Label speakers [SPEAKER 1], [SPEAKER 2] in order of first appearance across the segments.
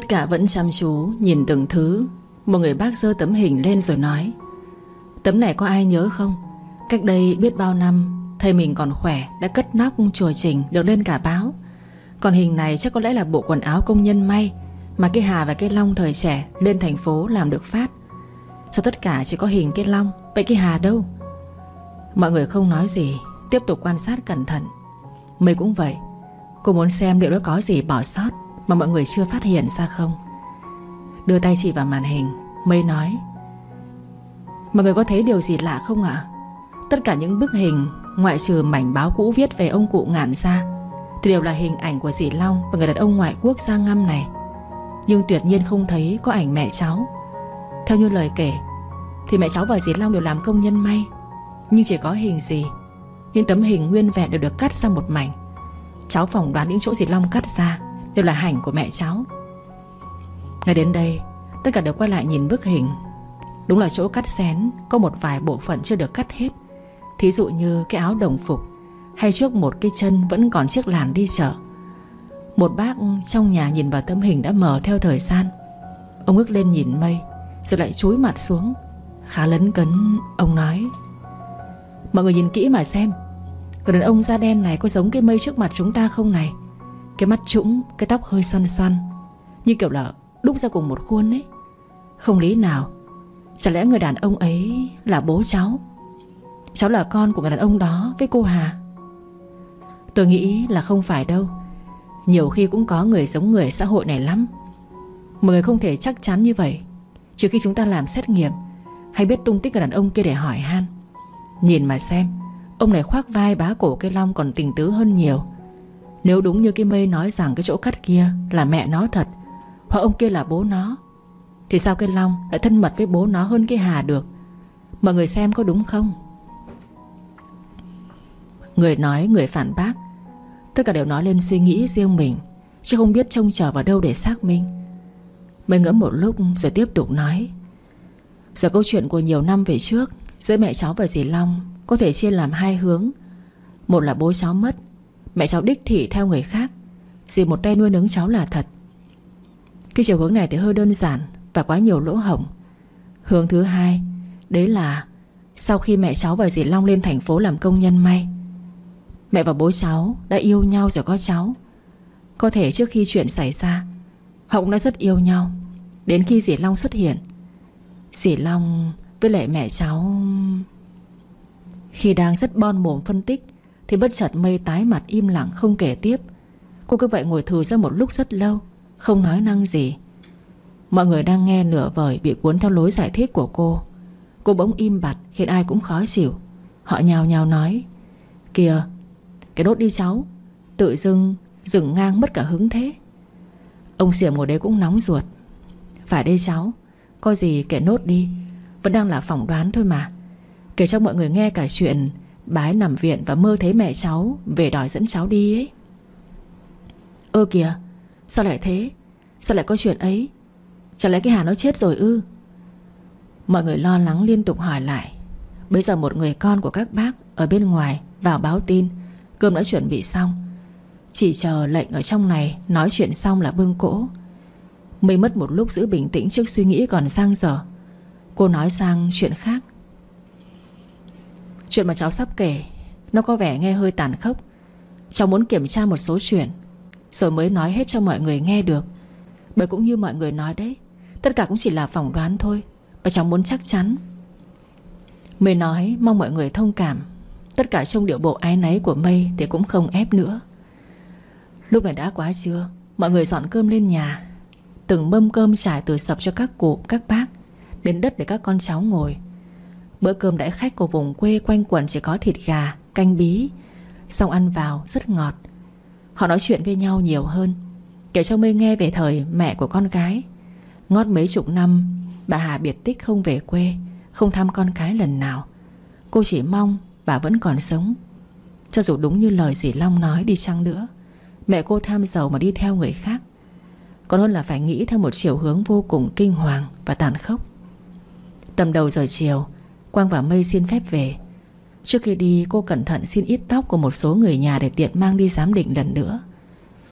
[SPEAKER 1] Tất cả vẫn chăm chú, Nhìn từng thứ. Một người bác dơ tấm hình lên rồi nói, Tấm này có ai nhớ không? Cách đây biết bao năm, Thầy mình còn khỏe, Đã cất nóc chùa trình, Được lên cả báo. Còn hình này chắc có lẽ là bộ quần áo công nhân may, Mà cái Hà và cái Long thời trẻ Lên thành phố làm được phát. Sao tất cả chỉ có hình cái Long, Vậy cái Hà đâu? Mọi người không nói gì, Tiếp tục quan sát cẩn thận. Mây cũng vậy, Cô muốn xem liệu nó có gì bỏ sót. Mà mọi người chưa phát hiện ra không? Đưa tay chỉ vào màn hình, Mây nói. Mọi người có thấy điều gì lạ không ạ? Tất cả những bức hình, Ngoại trừ mảnh báo cũ viết về ông cụ ngạn ra Thì đều là hình ảnh của dì Long Và người đàn ông ngoại quốc sang ngâm này. Nhưng tuyệt nhiên không thấy có ảnh mẹ cháu. Theo như lời kể, Thì mẹ cháu và dì Long đều làm công nhân may. Nhưng chỉ có hình gì? Những tấm hình nguyên vẹn đều được cắt ra một mảnh. Cháu phỏng đoán những chỗ dì Long cắt ra. Đều là ảnh của mẹ cháu. Ngay đến đây, Tất cả đều quay lại nhìn bức hình. Đúng là chỗ cắt xén, Có một vài bộ phận chưa được cắt hết. Thí dụ như cái áo đồng phục, Hay trước một cái chân vẫn còn chiếc làn đi chợ. Một bác trong nhà nhìn vào tấm hình đã mở theo thời gian. Ông ngước lên nhìn mây, Rồi lại chúi mặt xuống. Khá lấn cấn, Ông nói, Mọi người nhìn kỹ mà xem. Người đàn ông da đen này có giống cái mây trước mặt chúng ta không này? Cái mắt trũng, Cái tóc hơi xoăn xoăn. Như kiểu là đúc ra cùng một khuôn ấy. Không lý nào. Chả lẽ người đàn ông ấy là bố cháu? Cháu là con của người đàn ông đó với cô Hà. Tôi nghĩ là không phải đâu. Nhiều khi cũng có người giống người xã hội này lắm. Mọi người không thể chắc chắn như vậy. Trừ khi chúng ta làm xét nghiệm, Hay biết tung tích người đàn ông kia để hỏi han. Nhìn mà xem, Ông này khoác vai bá cổ cây long còn tình tứ hơn nhiều. Nếu đúng như cái mây nói rằng Cái chỗ cắt kia là mẹ nó thật, Hoặc ông kia là bố nó, Thì sao cái long lại thân mật với bố nó hơn cái Hà được? Mọi người xem có đúng không? Người nói, người phản bác. Tất cả đều nói lên suy nghĩ riêng mình, Chứ không biết trông chờ vào đâu để xác minh. Mới ngẫm một lúc rồi tiếp tục nói. Giờ câu chuyện của nhiều năm về trước, Giữa mẹ cháu và dì Long Có thể chia làm hai hướng. Một là bố cháu mất Mẹ cháu đích thị theo người khác. Dì một tay nuôi nấng cháu là thật. Cái chiều hướng này thì hơi đơn giản Và quá nhiều lỗ hổng. Hướng thứ hai, Đấy là Sau khi mẹ cháu và dì Long lên thành phố làm công nhân may, Mẹ và bố cháu đã yêu nhau rồi có cháu. Có thể trước khi chuyện xảy ra, Họ cũng đã rất yêu nhau. Đến khi dì Long xuất hiện, Dì Long với lại mẹ cháu Khi đang rất bon mồm phân tích thì bất chợt mây tái mặt im lặng không kể tiếp. Cô cứ vậy ngồi thừ ra một lúc rất lâu, Không nói năng gì. Mọi người đang nghe nửa vời Bị cuốn theo lối giải thích của cô. Cô bỗng im bặt khiến ai cũng khó chịu. Họ nhào nhào nói, Kìa, cái đốt đi cháu. Tự dưng dừng ngang mất cả hứng thế. Ông xỉa ngồi đấy cũng nóng ruột. Phải đây cháu, Có gì kể nốt đi. Vẫn đang là phỏng đoán thôi mà. Kể cho mọi người nghe cả chuyện Bái nằm viện và mơ thấy mẹ cháu, Về đòi dẫn cháu đi ấy. Ơ kìa, Sao lại thế? Sao lại có chuyện ấy? Chẳng lẽ cái Hà nó chết rồi ư? Mọi người lo lắng liên tục hỏi lại. Bây giờ một người con của các bác Ở bên ngoài vào báo tin, Cơm đã chuẩn bị xong. Chỉ chờ lệnh ở trong này Nói chuyện xong là bưng cỗ. Mới mất một lúc giữ bình tĩnh trước suy nghĩ còn sang giờ Cô nói sang chuyện khác. Chuyện mà cháu sắp kể Nó có vẻ nghe hơi tàn khốc. Cháu muốn kiểm tra một số chuyện Rồi mới nói hết cho mọi người nghe được. Bởi cũng như mọi người nói đấy Tất cả cũng chỉ là phỏng đoán thôi Và cháu muốn chắc chắn. Mây nói mong mọi người thông cảm. Tất cả trong điệu bộ ái náy của mây Thì cũng không ép nữa. Lúc này đã quá trưa Mọi người dọn cơm lên nhà. Từng mâm cơm trải từ sập cho các cụ, các bác Đến đất để các con cháu ngồi. Bữa cơm đãi khách của vùng quê quanh quẩn chỉ có thịt gà, canh bí. Xong ăn vào rất ngọt. Họ nói chuyện với nhau nhiều hơn. Kể cho mây nghe về thời mẹ của con gái. Ngót mấy chục năm Bà Hà biệt tích không về quê Không thăm con cái lần nào. Cô chỉ mong bà vẫn còn sống. Cho dù đúng như lời dì Long nói đi chăng nữa Mẹ cô tham giàu mà đi theo người khác. Còn hơn là phải nghĩ theo một chiều hướng vô cùng kinh hoàng và tàn khốc. Tầm đầu giờ chiều Quang và Mây xin phép về. Trước khi đi, cô cẩn thận xin ít tóc của một số người nhà Để tiện mang đi giám định lần nữa.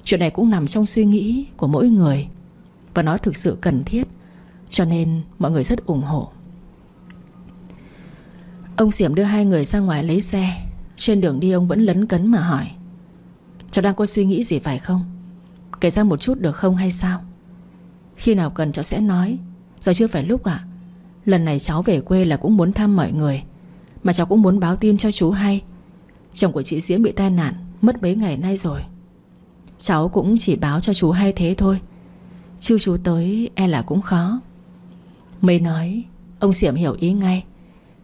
[SPEAKER 1] Chuyện này cũng nằm trong suy nghĩ của mỗi người, Và nó thực sự cần thiết, Cho nên mọi người rất ủng hộ. Ông Xiểm đưa hai người ra ngoài lấy xe. Trên đường đi, ông vẫn lấn cấn mà hỏi, Cháu đang có suy nghĩ gì phải không? Kể ra một chút được không hay sao? Khi nào cần cháu sẽ nói, Giờ chưa phải lúc ạ. Lần này cháu về quê là cũng muốn thăm mọi người, Mà cháu cũng muốn báo tin cho chú hay. Chồng của chị Diễm bị tai nạn, Mất mấy ngày nay rồi. Cháu cũng chỉ báo cho chú hay thế thôi, Chứ chú tới e là cũng khó. Mây nói, Ông Diệm hiểu ý ngay.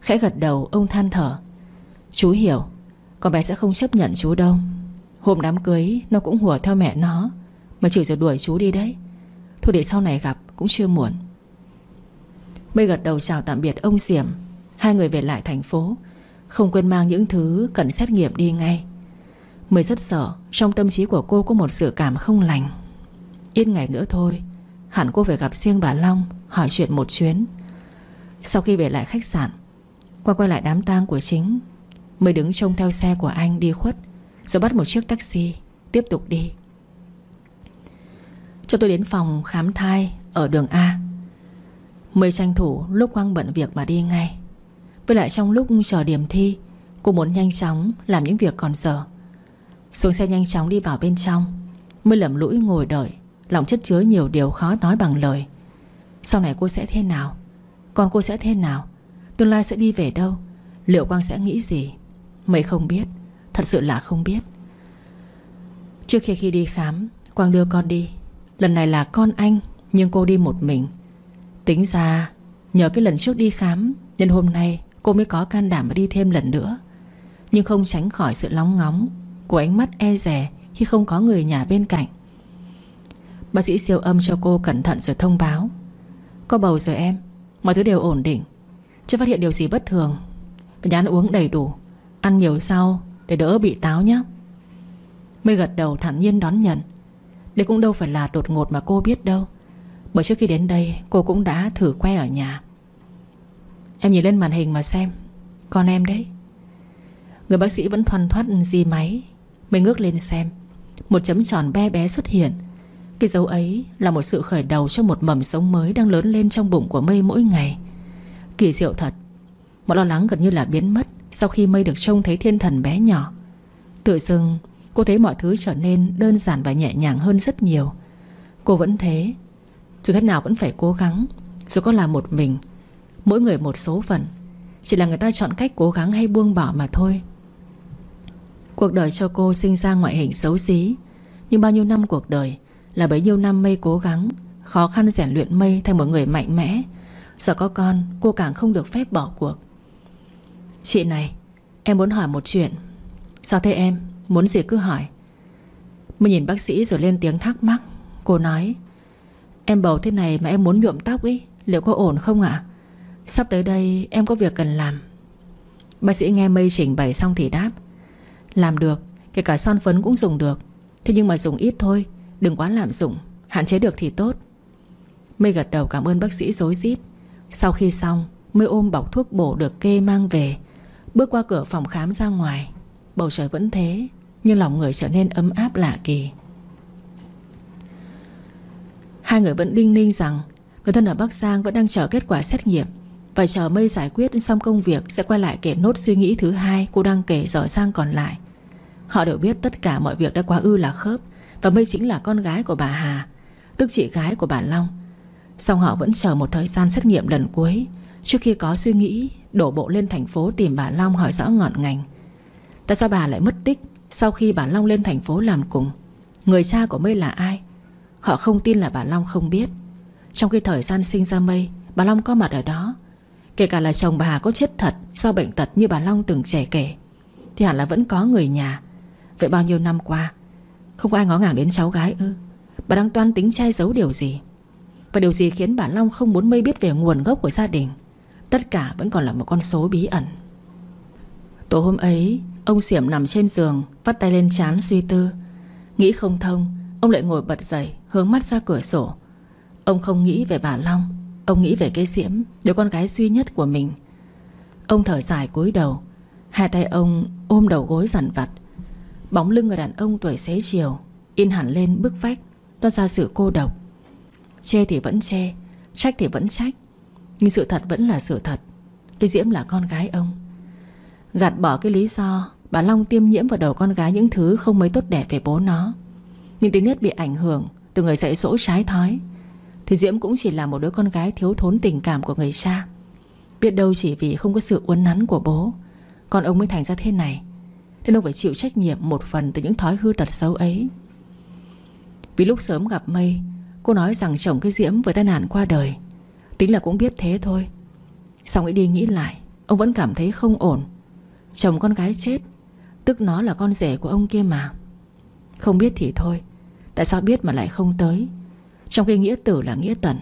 [SPEAKER 1] Khẽ gật đầu, ông than thở. Chú hiểu, Con bé sẽ không chấp nhận chú đâu. Hôm đám cưới, nó cũng hùa theo mẹ nó, Mà chửi rồi đuổi chú đi đấy. Thôi để sau này gặp, cũng chưa muộn. Mây gật đầu chào tạm biệt ông Diệm, Hai người về lại thành phố. Không quên mang những thứ cần xét nghiệm đi ngay. Mới rất sợ Trong tâm trí của cô có một sự cảm không lành. Ít ngày nữa thôi Hẳn cô phải gặp riêng bà Long Hỏi chuyện một chuyến. Sau khi về lại khách sạn Qua quay lại đám tang của chính Mới đứng trông theo xe của anh đi khuất Rồi bắt một chiếc taxi Tiếp tục đi. Cho tôi đến phòng khám thai Ở đường A. Mới tranh thủ lúc Quang bận việc mà đi ngay. Với lại trong lúc chờ điểm thi, Cô muốn nhanh chóng làm những việc còn dở Xuống xe nhanh chóng đi vào bên trong. Mới lầm lũi ngồi đợi, Lòng chất chứa nhiều điều khó nói bằng lời. Sau này cô sẽ thế nào? Còn cô sẽ thế nào? Tương lai sẽ đi về đâu? Liệu Quang sẽ nghĩ gì? Mày không biết. Thật sự là không biết. Trước khi khi đi khám, Quang đưa con đi. Lần này là con anh, Nhưng cô đi một mình. Tính ra, Nhờ cái lần trước đi khám, Nên hôm nay cô mới có can đảm mà đi thêm lần nữa. Nhưng không tránh khỏi sự lóng ngóng Của ánh mắt e rè Khi không có người nhà bên cạnh. Bác sĩ siêu âm cho cô cẩn thận rồi thông báo. Có bầu rồi em, Mọi thứ đều ổn định. Chưa phát hiện điều gì bất thường. Phải nhắn uống đầy đủ, Ăn nhiều sau để đỡ bị táo nhé Mới gật đầu thản nhiên đón nhận. Đây cũng đâu phải là đột ngột mà cô biết đâu. Bởi trước khi đến đây, Cô cũng đã thử que ở nhà. Em nhìn lên màn hình mà xem. Con em đấy. Người bác sĩ vẫn thoăn thoát di máy. Mới ngước lên xem. Một chấm tròn bé bé xuất hiện. Cái dấu ấy là một sự khởi đầu cho một mầm sống mới Đang lớn lên trong bụng của mây mỗi ngày. Kỳ diệu thật. Mọi lo lắng gần như là biến mất Sau khi mây được trông thấy thiên thần bé nhỏ. Tự dưng, cô thấy mọi thứ trở nên đơn giản và nhẹ nhàng hơn rất nhiều. Cô vẫn thế dù thế nào vẫn phải cố gắng. Dù có là một mình, Mỗi người một số phận. Chỉ là người ta chọn cách cố gắng hay buông bỏ mà thôi. Cuộc đời cho cô sinh ra ngoại hình xấu xí. Nhưng bao nhiêu năm cuộc đời Là bấy nhiêu năm mây cố gắng, Khó khăn rèn luyện mây thành một người mạnh mẽ. Giờ có con, cô càng không được phép bỏ cuộc. Chị này, Em muốn hỏi một chuyện. Sao thế em? Muốn gì cứ hỏi. Mới nhìn bác sĩ rồi lên tiếng thắc mắc. Cô nói Em bầu thế này mà em muốn nhuộm tóc ý, Liệu có ổn không ạ? Sắp tới đây em có việc cần làm. Bác sĩ nghe mây chỉnh bày xong thì đáp. Làm được, Kể cả son phấn cũng dùng được. Thế nhưng mà dùng ít thôi, Đừng quá lạm dụng, Hạn chế được thì tốt. Mây gật đầu cảm ơn bác sĩ dối rít. Sau khi xong, Mây ôm bọc thuốc bổ được kê mang về. Bước qua cửa phòng khám ra ngoài. Bầu trời vẫn thế, Nhưng lòng người trở nên ấm áp lạ kỳ. Hai người vẫn đinh ninh rằng, Người thân ở Bắc Giang vẫn đang chờ kết quả xét nghiệm Và chờ mây giải quyết xong công việc Sẽ quay lại kể nốt suy nghĩ thứ hai Cô đang kể giỏi sang còn lại. Họ đều biết tất cả mọi việc đã quá ư là khớp Và mây chính là con gái của bà Hà, Tức chị gái của bà Long. Xong họ vẫn chờ một thời gian xét nghiệm lần cuối, Trước khi có suy nghĩ, Đổ bộ lên thành phố tìm bà Long hỏi rõ ngọn ngành. Tại sao bà lại mất tích Sau khi bà Long lên thành phố làm cùng? Người cha của Mây là ai? Họ không tin là bà Long không biết. Trong khi thời gian sinh ra Mây, Bà Long có mặt ở đó. Kể cả là chồng bà có chết thật Do bệnh tật như bà Long từng trẻ kể, Thì hẳn là vẫn có người nhà. Vậy bao nhiêu năm qua, Không có ai ngó ngàng đến cháu gái ư? Bà đang toan tính che giấu điều gì? Và điều gì khiến bà Long không muốn Mây biết về nguồn gốc của gia đình? Tất cả vẫn còn là một con số bí ẩn. Tối hôm ấy, Ông Xiểm nằm trên giường, Vắt tay lên chán suy tư. Nghĩ không thông Ông lại ngồi bật dậy, Hướng mắt ra cửa sổ. Ông không nghĩ về bà Long, Ông nghĩ về cái Diễm, Đứa con gái duy nhất của mình. Ông thở dài cúi đầu, Hai tay ông ôm đầu gối dằn vặt. Bóng lưng người đàn ông tuổi xế chiều, In hẳn lên bức vách, Toát ra sự cô độc. Chê thì vẫn chê, Trách thì vẫn trách, Nhưng sự thật vẫn là sự thật. Cái Diễm là con gái ông. Gạt bỏ cái lý do Bà Long tiêm nhiễm vào đầu con gái những thứ không mấy tốt đẹp về bố nó. Nhưng tính nhất bị ảnh hưởng Từ người dạy dỗ trái thói. Thì Diễm cũng chỉ là một đứa con gái thiếu thốn tình cảm của người cha. Biết đâu chỉ vì không có sự uốn nắn của bố Con ông mới thành ra thế này. Nên ông phải chịu trách nhiệm một phần Từ những thói hư tật xấu ấy. Vì lúc sớm gặp Mây, Cô nói rằng chồng cái Diễm vừa tai nạn qua đời. Tính là cũng biết thế thôi. Xong nghĩ đi nghĩ lại, Ông vẫn cảm thấy không ổn. Chồng con gái chết, Tức nó là con rể của ông kia mà. Không biết thì thôi. Tại sao biết mà lại không tới? Trong khi nghĩa tử là nghĩa tận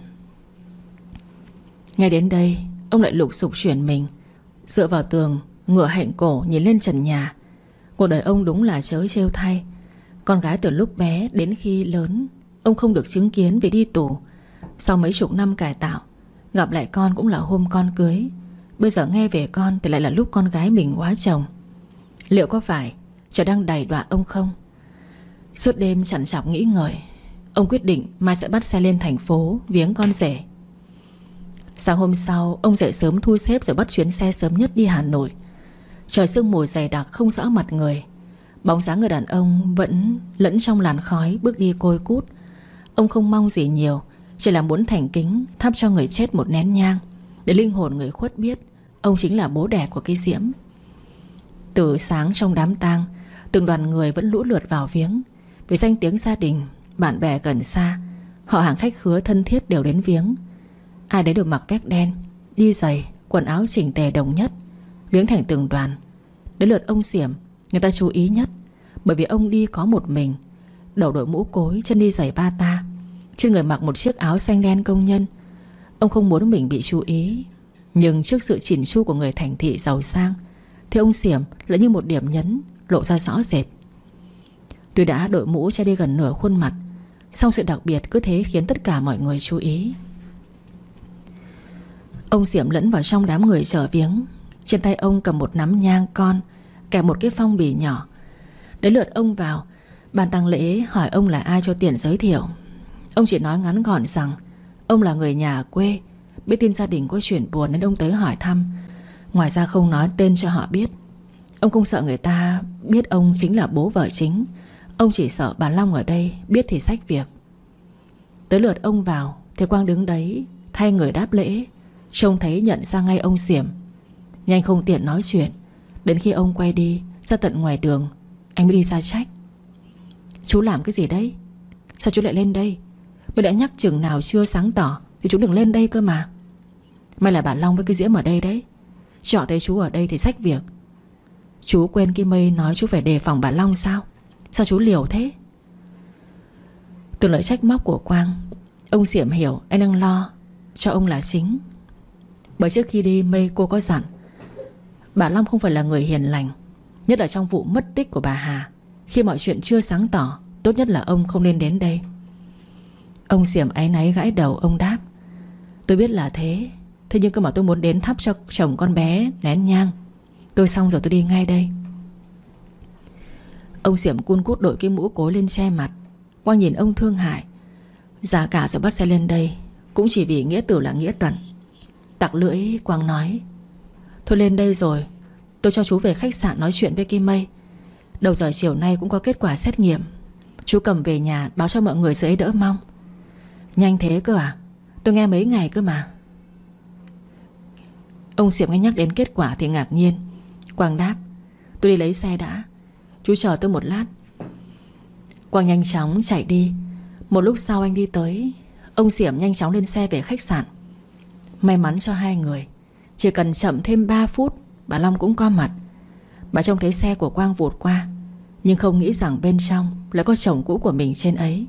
[SPEAKER 1] Ngay đến đây, Ông lại lục sục chuyển mình. Dựa vào tường, Ngựa hạnh cổ nhìn lên trần nhà. Cuộc đời ông đúng là chớ trêu thay. Con gái từ lúc bé đến khi lớn, Ông không được chứng kiến vì đi tù. Sau mấy chục năm cải tạo, Gặp lại con cũng là hôm con cưới. Bây giờ nghe về con Thì lại là lúc con gái mình quá chồng. Liệu có phải Trời đang đầy đọa ông không? Suốt đêm chặn chọc nghĩ ngợi Ông quyết định mai sẽ bắt xe lên thành phố Viếng con rể. Sáng hôm sau, Ông dậy sớm thu xếp rồi bắt chuyến xe sớm nhất đi Hà Nội. Trời sương mù dày đặc không rõ mặt người. Bóng dáng người đàn ông Vẫn lẫn trong làn khói Bước đi côi cút. Ông không mong gì nhiều, Chỉ là muốn thành kính Thắp cho người chết một nén nhang. Để linh hồn người khuất biết, Ông chính là bố đẻ của cái diễm. Từ sáng trong đám tang, Từng đoàn người vẫn lũ lượt vào viếng. Vì danh tiếng gia đình Bạn bè gần xa Họ hàng khách khứa thân thiết đều đến viếng. Ai đấy được mặc vest đen Đi giày, quần áo chỉnh tề đồng nhất Viếng thành từng đoàn. Đến lượt ông Xiểm Người ta chú ý nhất Bởi vì ông đi có một mình Đầu đội mũ cối chân đi giày ba ta. Trên người mặc một chiếc áo xanh đen công nhân. Ông không muốn mình bị chú ý Nhưng trước sự chỉnh chu của người thành thị giàu sang Thì ông Xiểm lại như một điểm nhấn Lộ ra rõ rệt tôi đã đội mũ che đi gần nửa khuôn mặt. Song sự đặc biệt cứ thế khiến tất cả mọi người chú ý. Ông Diệm lẫn vào trong đám người trở viếng. Trên tay ông cầm một nắm nhang con Kèm một cái phong bì nhỏ. Đến lượt ông vào, bàn tăng lễ hỏi ông là ai cho tiền giới thiệu. Ông chỉ nói ngắn gọn rằng, Ông là người nhà quê, Biết tin gia đình có chuyện buồn nên ông tới hỏi thăm. Ngoài ra không nói tên cho họ biết. Ông không sợ người ta biết ông chính là bố vợ chính. Ông chỉ sợ bà Long ở đây biết thì sách việc. Tới lượt ông vào, Thì Quang đứng đấy, Thay người đáp lễ. Trông thấy nhận ra ngay ông Xiểm. Nhanh không tiện nói chuyện. Đến khi ông quay đi, Ra tận ngoài đường, Anh mới đi ra trách. Chú làm cái gì đấy? Sao chú lại lên đây? Mới đã nhắc chừng nào chưa sáng tỏ Thì chú đừng lên đây cơ mà. May là bà Long với cái diễm ở đây đấy. Chọn thấy chú ở đây thì sách việc. Chú quên cái mây nói chú phải đề phòng bà Long sao? Sao chú liều thế? Từ lời trách móc của Quang, Ông Diệm hiểu anh đang lo Cho ông là chính. Bởi trước khi đi, mây cô có dặn, Bà Long không phải là người hiền lành, Nhất là trong vụ mất tích của bà Hà. Khi mọi chuyện chưa sáng tỏ, Tốt nhất là ông không nên đến đây. Ông xiểm áy náy gãi đầu, ông đáp, Tôi biết là thế Thế nhưng cơ mà tôi muốn đến thắp cho chồng con bé Nén nhang. Tôi xong rồi tôi đi ngay đây. Ông diệm cun cút đội cái mũ cối lên che mặt. Quang nhìn ông thương hại. Giá cả rồi bắt xe lên đây. Cũng chỉ vì nghĩa tử là nghĩa tận. Tặc lưỡi Quang nói. Thôi lên đây rồi. Tôi cho chú về khách sạn nói chuyện với Kim Mây. Đầu giờ chiều nay cũng có kết quả xét nghiệm. Chú cầm về nhà báo cho mọi người dễ đỡ mong. Nhanh thế cơ à? Tôi nghe mấy ngày cơ mà. Ông Diệp nghe nhắc đến kết quả thì ngạc nhiên. Quang đáp. Tôi đi lấy xe đã. Chú chờ tôi một lát. Quang nhanh chóng chạy đi. Một lúc sau anh đi tới, Ông Diệm nhanh chóng lên xe về khách sạn. May mắn cho hai người, Chỉ cần chậm thêm 3 phút, Bà Long cũng có mặt. Bà trông thấy xe của Quang vụt qua, Nhưng không nghĩ rằng bên trong Lại có chồng cũ của mình trên ấy.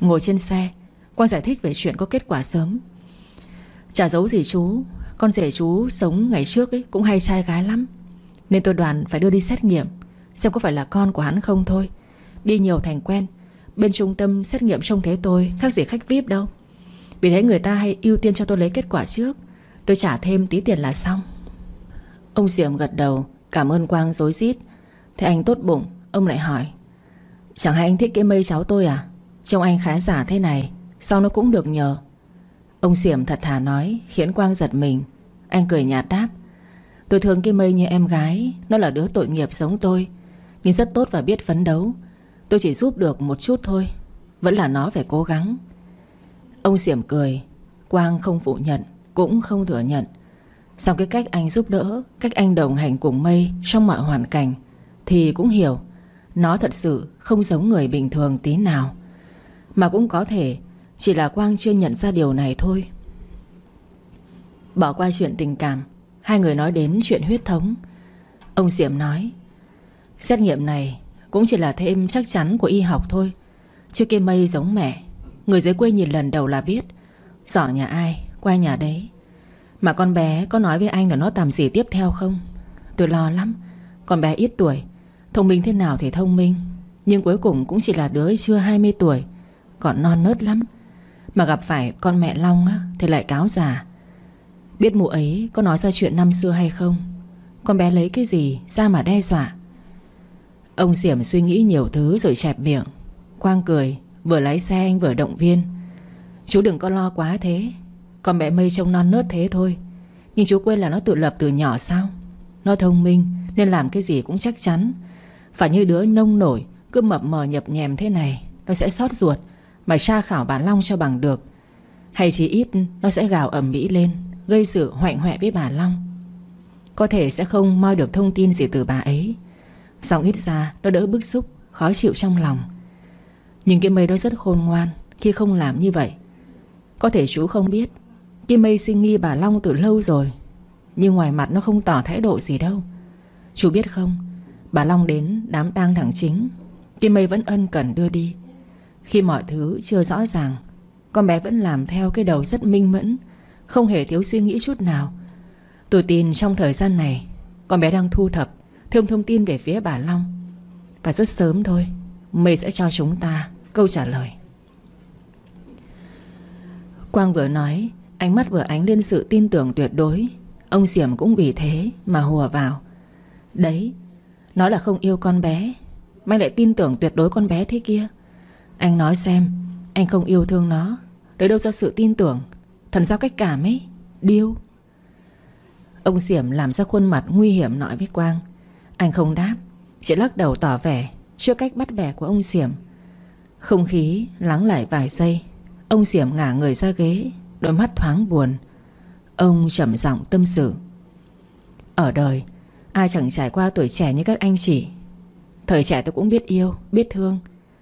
[SPEAKER 1] Ngồi trên xe, Quang giải thích về chuyện có kết quả sớm. Chả giấu gì chú, Con rể chú sống ngày trước ấy Cũng hay trai gái lắm. Nên tôi đoàn phải đưa đi xét nghiệm, Xem có phải là con của hắn không thôi. Đi nhiều thành quen, Bên trung tâm xét nghiệm trông thế tôi Khác gì khách VIP đâu. Vì thế người ta hay ưu tiên cho tôi lấy kết quả trước. Tôi trả thêm tí tiền là xong. Ông Diệm gật đầu, Cảm ơn Quang dối rít. Thế anh tốt bụng, Ông lại hỏi, Chẳng hay anh thích cái mây cháu tôi à? Trông anh khá giả thế này, Sao nó cũng được nhờ? Ông diệm thật thà nói, Khiến Quang giật mình. Anh cười nhạt đáp Tôi thương cái mây như em gái, Nó là đứa tội nghiệp giống tôi, Nhưng rất tốt và biết phấn đấu. Tôi chỉ giúp được một chút thôi, Vẫn là nó phải cố gắng. Ông Xiểm cười, Quang không phủ nhận, Cũng không thừa nhận. Sau cái cách anh giúp đỡ, Cách anh đồng hành cùng mây Trong mọi hoàn cảnh, Thì cũng hiểu, Nó thật sự không giống người bình thường tí nào. Mà cũng có thể, Chỉ là Quang chưa nhận ra điều này thôi. Bỏ qua chuyện tình cảm Hai người nói đến chuyện huyết thống. Ông Diệm nói Xét nghiệm này cũng chỉ là thêm chắc chắn của y học thôi. Chứ kia mây giống mẹ Người dưới quê nhìn lần đầu là biết. Giỏ nhà ai, quay nhà đấy. Mà con bé có nói với anh là nó tạm gì tiếp theo không? Tôi lo lắm. Con bé ít tuổi Thông minh thế nào thì thông minh. Nhưng cuối cùng cũng chỉ là đứa chưa 20 tuổi Còn non nớt lắm. Mà gặp phải con mẹ Long á, Thì lại cáo già. Biết mụ ấy có nói ra chuyện năm xưa hay không? Con bé lấy cái gì ra mà đe dọa? Ông Diểm suy nghĩ nhiều thứ rồi chẹp miệng. Quang cười, Vừa lái xe anh vừa động viên. Chú đừng có lo quá thế. Con bé mây trông non nớt thế thôi. Nhưng chú quên là nó tự lập từ nhỏ sao? Nó thông minh, Nên làm cái gì cũng chắc chắn. Phải như đứa nông nổi, Cứ mập mờ nhập nhèm thế này, Nó sẽ sót ruột. Mà tra khảo bà Long cho bằng được. Hay chỉ ít, nó sẽ gào ẩm mỹ lên. Gây sự hoạnh hoẹ với bà Long. Có thể sẽ không moi được thông tin gì từ bà ấy. Xong ít ra, nó đỡ bức xúc, Khó chịu trong lòng. Nhưng cái mây đó rất khôn ngoan Khi không làm như vậy. Có thể chú không biết, Kim mây sinh nghi bà Long từ lâu rồi, Nhưng ngoài mặt nó không tỏ thái độ gì đâu. Chú biết không, Bà Long đến đám tang thẳng chính, Kim mây vẫn ân cần đưa đi. Khi mọi thứ chưa rõ ràng, Con bé vẫn làm theo cái đầu rất minh mẫn không hề thiếu suy nghĩ chút nào. Tôi tin trong thời gian này, Con bé đang thu thập Thêm thông tin về phía bà Long. Và rất sớm thôi Mây sẽ cho chúng ta câu trả lời. Quang vừa nói, Ánh mắt vừa ánh lên sự tin tưởng tuyệt đối. Ông Diệm cũng vì thế mà hùa vào. Đấy Nói là không yêu con bé. Mày lại tin tưởng tuyệt đối con bé thế kia. Anh nói xem, Anh không yêu thương nó Đấy đâu ra sự tin tưởng. Thần giao cách cảm ấy, Điêu. Ông Diểm làm ra khuôn mặt nguy hiểm nói với Quang. Anh không đáp, Chỉ lắc đầu tỏ vẻ Chưa cách bắt bẻ của ông Diểm Không khí lắng lại vài giây, Ông Diểm ngả người ra ghế, Đôi mắt thoáng buồn. Ông trầm giọng tâm sự. Ở đời, Ai chẳng trải qua tuổi trẻ như các anh chị? Thời trẻ tôi cũng biết yêu, Biết thương,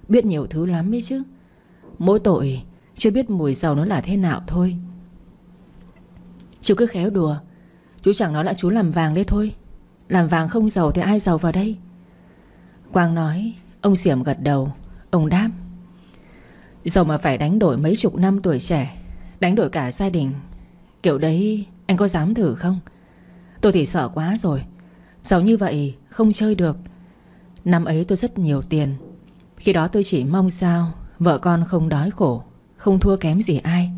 [SPEAKER 1] Biết nhiều thứ lắm ấy chứ. Mỗi tội, Chưa biết mùi giàu nó là thế nào thôi. Chú cứ khéo đùa. Chú chẳng nói là chú làm vàng đấy thôi. Làm vàng không giàu thì ai giàu vào đây? Quang nói, Ông xiểm gật đầu, Ông đáp. Giàu mà phải đánh đổi mấy chục năm tuổi trẻ, Đánh đổi cả gia đình. Kiểu đấy, anh có dám thử không? Tôi thì sợ quá rồi. Giàu như vậy, không chơi được. Năm ấy tôi rất nhiều tiền. Khi đó tôi chỉ mong sao Vợ con không đói khổ, Không thua kém gì ai.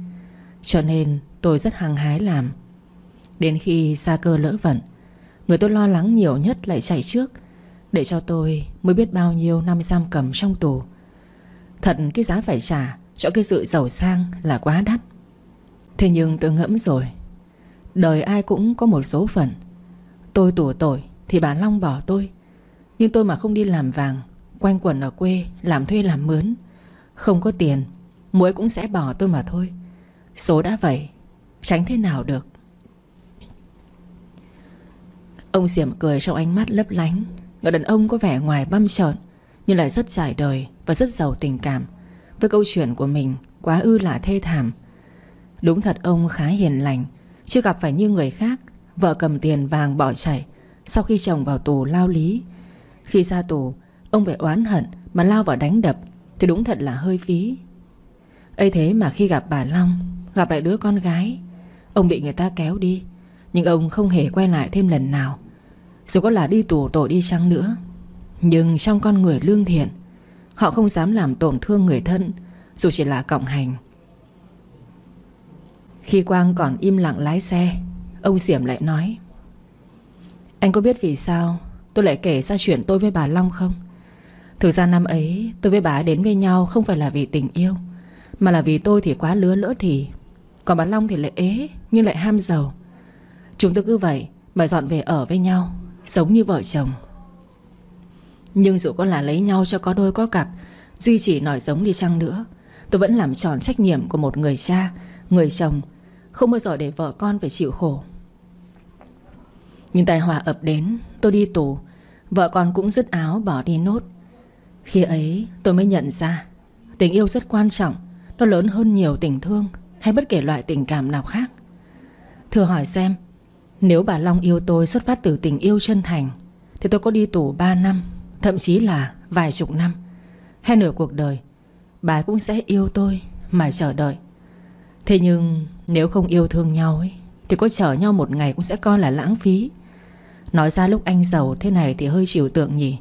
[SPEAKER 1] Cho nên tôi rất hăng hái làm. Đến khi xa cơ lỡ vận, Người tôi lo lắng nhiều nhất lại chạy trước, Để cho tôi mới biết bao nhiêu năm giam cầm trong tù. Thật cái giá phải trả Cho cái sự giàu sang là quá đắt. Thế nhưng tôi ngẫm rồi, Đời ai cũng có một số phận. Tôi tù tội Thì bà Long bỏ tôi, Nhưng tôi mà không đi làm vàng, Quanh quẩn ở quê, Làm thuê làm mướn, Không có tiền Muối cũng sẽ bỏ tôi mà thôi. Số đã vậy Tránh thế nào được. Ông Diệm cười trong ánh mắt lấp lánh. Người đàn ông có vẻ ngoài băm trợn, Nhưng lại rất trải đời Và rất giàu tình cảm. Với câu chuyện của mình, Quá ư là thê thảm. Đúng thật, ông khá hiền lành, Chưa gặp phải như người khác. Vợ cầm tiền vàng bỏ chạy, Sau khi chồng vào tù lao lý. Khi ra tù, Ông phải oán hận mà lao vào đánh đập, Thì đúng thật là hơi phí. Ấy thế mà khi gặp bà Long, Gặp lại đứa con gái Ông bị người ta kéo đi, Nhưng ông không hề quay lại thêm lần nào. Dù có là đi tù tội đi chăng nữa, Nhưng trong con người lương thiện, Họ không dám làm tổn thương người thân, Dù chỉ là cộng hành. Khi Quang còn im lặng lái xe, Ông Diểm lại nói, Anh có biết vì sao Tôi lại kể ra chuyện tôi với bà Long không? Thực ra năm ấy tôi với bà đến với nhau Không phải là vì tình yêu, Mà là vì tôi thì quá lứa lỡ thì còn bà Long thì lại ế, Nhưng lại ham giàu. Chúng tôi cứ vậy mà dọn về ở với nhau Sống như vợ chồng. Nhưng dù có là lấy nhau cho có đôi có cặp, Duy chỉ nổi giống đi chăng nữa, Tôi vẫn làm tròn trách nhiệm của một người cha, Người chồng, Không bao giờ để vợ con phải chịu khổ. Nhưng tai họa ập đến, Tôi đi tù, Vợ con cũng dứt áo bỏ đi nốt. Khi ấy, tôi mới nhận ra, Tình yêu rất quan trọng, Nó lớn hơn nhiều tình thương. Hay bất kể loại tình cảm nào khác? Thưa hỏi xem, Nếu bà Long yêu tôi xuất phát từ tình yêu chân thành, Thì tôi có đi tù 3 năm, Thậm chí là vài chục năm, Hay nửa cuộc đời, Bà cũng sẽ yêu tôi Mà chờ đợi. Thế nhưng nếu không yêu thương nhau ấy, Thì có chờ nhau một ngày cũng sẽ coi là lãng phí. Nói ra lúc anh giàu thế này thì hơi chịu tượng nhỉ.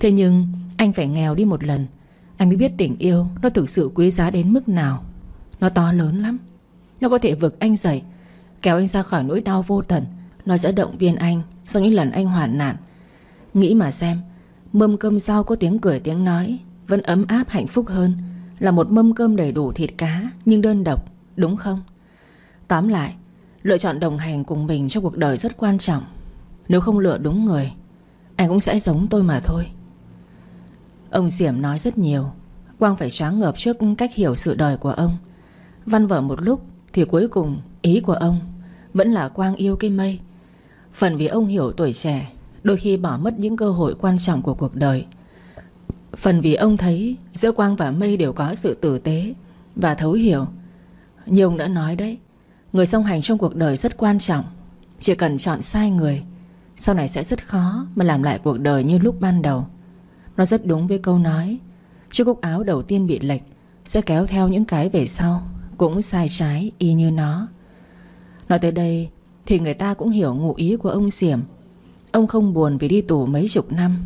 [SPEAKER 1] Thế nhưng anh phải nghèo đi một lần, Anh mới biết tình yêu Nó thực sự quý giá đến mức nào. Nó to lớn lắm. Nó có thể vực anh dậy, Kéo anh ra khỏi nỗi đau vô tận. Nó sẽ động viên anh Sau những lần anh hoạn nạn. Nghĩ mà xem, Mâm cơm rau có tiếng cười tiếng nói, Vẫn ấm áp hạnh phúc hơn Là một mâm cơm đầy đủ thịt cá Nhưng đơn độc, Đúng không? Tóm lại, Lựa chọn đồng hành cùng mình trong cuộc đời rất quan trọng. Nếu không lựa đúng người, Anh cũng sẽ giống tôi mà thôi. Ông Diểm nói rất nhiều. Quang phải choáng ngợp trước cách hiểu sự đời của ông. Văn vở một lúc Thì cuối cùng ý của ông Vẫn là Quang yêu cái mây. Phần vì ông hiểu tuổi trẻ, Đôi khi bỏ mất những cơ hội quan trọng của cuộc đời. Phần vì ông thấy Giữa Quang và Mây đều có sự tử tế Và thấu hiểu. Như ông đã nói đấy, Người song hành trong cuộc đời rất quan trọng, Chỉ cần chọn sai người, Sau này sẽ rất khó Mà làm lại cuộc đời như lúc ban đầu. Nó rất đúng với câu nói, Chiếc cúc áo đầu tiên bị lệch Sẽ kéo theo những cái về sau. Cũng sai trái, y như nó. Nói tới đây, Thì người ta cũng hiểu ngụ ý của ông Xiểm. Ông không buồn vì đi tù mấy chục năm.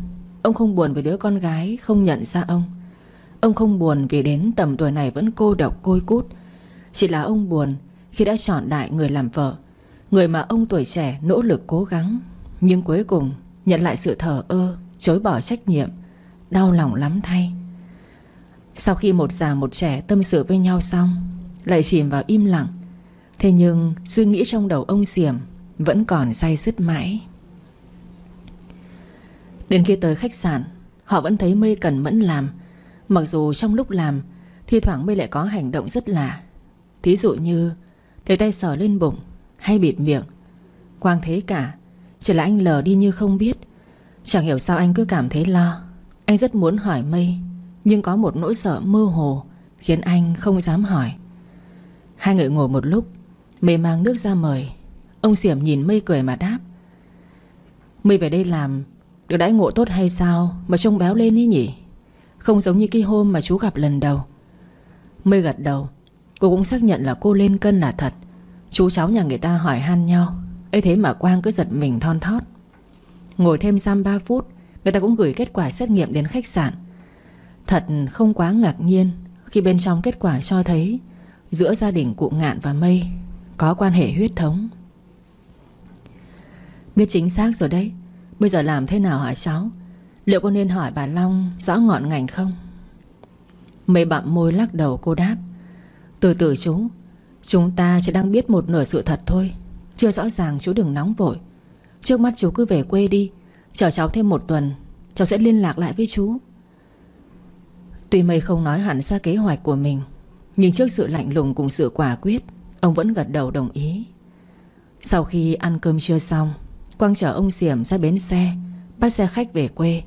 [SPEAKER 1] Ông không buồn vì đứa con gái Không nhận ra ông. Ông không buồn vì đến tầm tuổi này vẫn cô độc, côi cút. Chỉ là ông buồn Khi đã chọn đại người làm vợ, Người mà ông tuổi trẻ nỗ lực cố gắng, Nhưng cuối cùng nhận lại sự thờ ơ, Chối bỏ trách nhiệm, Đau lòng lắm thay. Sau khi một già một trẻ tâm sự với nhau xong lại chìm vào im lặng. Thế nhưng, suy nghĩ trong đầu ông Diệm Vẫn còn say sứt mãi. Đến khi tới khách sạn, Họ vẫn thấy Mây cần mẫn làm. Mặc dù trong lúc làm, Thi thoảng Mây lại có hành động rất lạ. Thí dụ như, Để tay sờ lên bụng Hay bịt miệng. Quang thấy cả, Chỉ là anh lờ đi như không biết. Chẳng hiểu sao anh cứ cảm thấy lo. Anh rất muốn hỏi Mây Nhưng có một nỗi sợ mơ hồ Khiến anh không dám hỏi. Hai người ngồi một lúc Mây mang nước ra mời. Ông Xiểm nhìn Mây cười mà đáp Mây về đây làm được đãi ngộ tốt hay sao Mà trông béo lên ý nhỉ? Không giống như cái hôm mà chú gặp lần đầu. Mây gật đầu, Cô cũng xác nhận là cô lên cân là thật. Chú cháu nhà người ta hỏi han nhau, ấy thế mà Quang cứ giật mình thon thót. Ngồi thêm giam 3 phút, Người ta cũng gửi kết quả xét nghiệm đến khách sạn. Thật không quá ngạc nhiên Khi bên trong kết quả cho thấy Giữa gia đình cụ ngạn và mây Có quan hệ huyết thống. Biết chính xác rồi đấy, Bây giờ làm thế nào hả cháu? Liệu có nên hỏi bà Long rõ ngọn ngành không? Mây bặm môi lắc đầu cô đáp. Từ từ chú, Chúng ta chỉ đang biết một nửa sự thật thôi, Chưa rõ ràng chú đừng nóng vội. Trước mắt chú cứ về quê đi, Chờ cháu thêm một tuần, Cháu sẽ liên lạc lại với chú. Tuy mây không nói hẳn ra kế hoạch của mình nhưng trước sự lạnh lùng cùng sự quả quyết, Ông vẫn gật đầu đồng ý. Sau khi ăn cơm trưa xong, Quang chở ông Diệm ra bến xe, Bắt xe khách về quê.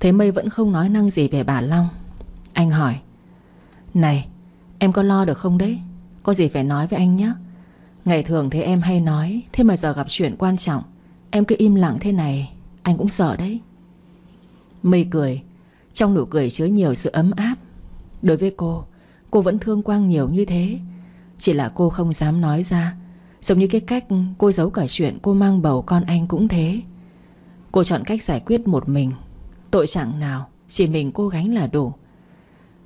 [SPEAKER 1] Thế Mây vẫn không nói năng gì về bà Long, Anh hỏi, Này, em có lo được không đấy? Có gì phải nói với anh nhé Ngày thường thế em hay nói, Thế mà giờ gặp chuyện quan trọng, Em cứ im lặng thế này, Anh cũng sợ đấy. Mây cười, Trong nụ cười chứa nhiều sự ấm áp. Đối với cô Cô vẫn thương Quang nhiều như thế. Chỉ là cô không dám nói ra. Giống như cái cách cô giấu cả chuyện cô mang bầu con anh cũng thế. Cô chọn cách giải quyết một mình. Tội chẳng nào, Chỉ mình cô gánh là đủ.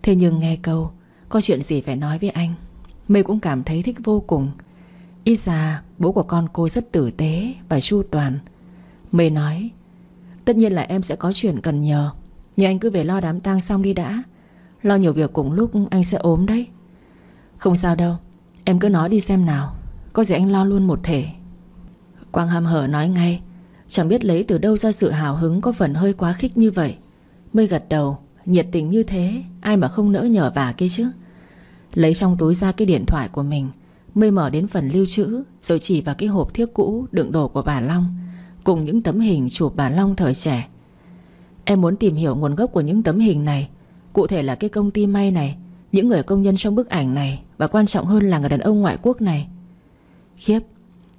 [SPEAKER 1] Thế nhưng nghe câu, Có chuyện gì phải nói với anh? Mây cũng cảm thấy thích vô cùng. Ít ra, bố của con cô rất tử tế Và chu toàn. Mây nói, Tất nhiên là em sẽ có chuyện cần nhờ. Nhưng anh cứ về lo đám tang xong đi đã. Lo nhiều việc cùng lúc anh sẽ ốm đấy. Không sao đâu, Em cứ nói đi xem nào. Có gì anh lo luôn một thể. Quang hàm hở nói ngay, Chẳng biết lấy từ đâu ra sự hào hứng Có phần hơi quá khích như vậy. Mây gật đầu, Nhiệt tình như thế, Ai mà không nỡ nhờ vả kia chứ. Lấy trong túi ra cái điện thoại của mình Mây mở đến phần lưu trữ, Rồi chỉ vào cái hộp thiếc cũ đựng đồ của bà Long, Cùng những tấm hình chụp bà Long thời trẻ. Em muốn tìm hiểu nguồn gốc của những tấm hình này Cụ thể là cái công ty may này, Những người công nhân trong bức ảnh này, Và quan trọng hơn là người đàn ông ngoại quốc này. Khiếp,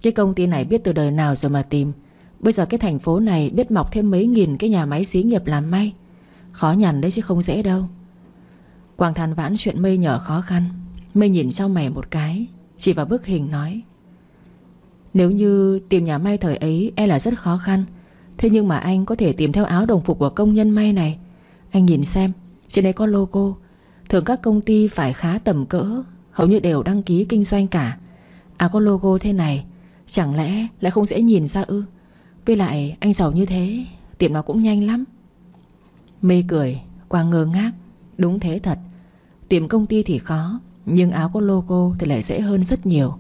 [SPEAKER 1] Cái công ty này biết từ đời nào rồi mà tìm. Bây giờ cái thành phố này biết mọc thêm mấy nghìn Cái nhà máy xí nghiệp làm may. Khó nhằn đấy chứ không dễ đâu. Quang than vãn chuyện mây nhỏ khó khăn. Mây nhìn sau mày một cái, Chỉ vào bức hình nói. Nếu như tìm nhà may thời ấy E là rất khó khăn, Thế nhưng mà anh có thể tìm theo áo đồng phục của công nhân may này. Anh nhìn xem trên đây có logo. Thường các công ty phải khá tầm cỡ, Hầu như đều đăng ký kinh doanh cả. À có logo thế này, Chẳng lẽ lại không dễ nhìn ra ư? Với lại, anh giàu như thế, Tiệm nó cũng nhanh lắm. Mê cười Quang ngơ ngác. Đúng thế thật. Tìm công ty thì khó, Nhưng áo có logo thì lại dễ hơn rất nhiều.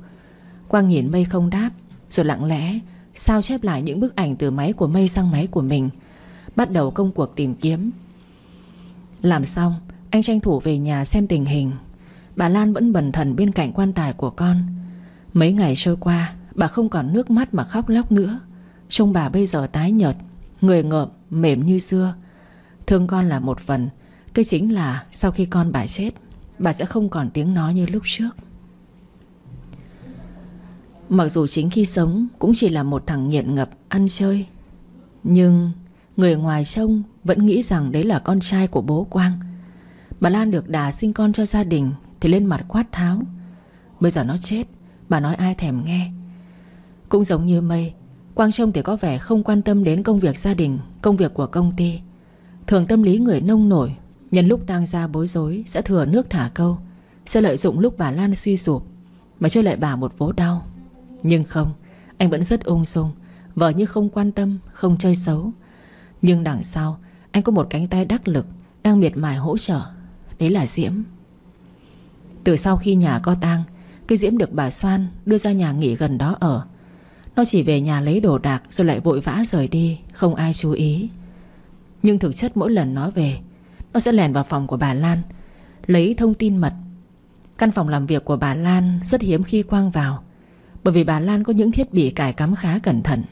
[SPEAKER 1] Quang nhìn mây không đáp, Rồi lặng lẽ, Sao chép lại những bức ảnh từ máy của mây sang máy của mình. Bắt đầu công cuộc tìm kiếm. Làm xong Anh tranh thủ về nhà xem tình hình. Bà Lan vẫn bần thần bên cạnh quan tài của con. Mấy ngày trôi qua Bà không còn nước mắt mà khóc lóc nữa. Trông bà bây giờ tái nhợt Người ngợm, mềm như xưa. Thương con là một phần Cái chính là sau khi con bà chết Bà sẽ không còn tiếng nói như lúc trước. Mặc dù chính khi sống Cũng chỉ là một thằng nghiện ngập Ăn chơi Nhưng người ngoài trông Vẫn nghĩ rằng đấy là con trai của bố Quang. Bà Lan được đà sinh con cho gia đình, Thì lên mặt quát tháo. Bây giờ nó chết, Bà nói ai thèm nghe. Cũng giống như mây, Quang trông thì có vẻ không quan tâm đến công việc gia đình, Công việc của công ty. Thường tâm lý người nông nổi, Nhân lúc tang ra bối rối Sẽ thừa nước thả câu, Sẽ lợi dụng lúc bà Lan suy sụp Mà chơi lại bà một vố đau. Nhưng không, Anh vẫn rất ung dung, Vợ như không quan tâm, Không chơi xấu. Nhưng đằng sau, Anh có một cánh tay đắc lực Đang miệt mài hỗ trợ. Đấy là Diễm. Từ sau khi nhà có tang, Cái Diễm được bà Soan đưa ra nhà nghỉ gần đó ở. Nó chỉ về nhà lấy đồ đạc Rồi lại vội vã rời đi, Không ai chú ý. Nhưng thực chất mỗi lần nó về, Nó sẽ lèn vào phòng của bà Lan, Lấy thông tin mật. Căn phòng làm việc của bà Lan Rất hiếm khi quang vào, Bởi vì bà Lan có những thiết bị cài cắm khá cẩn thận.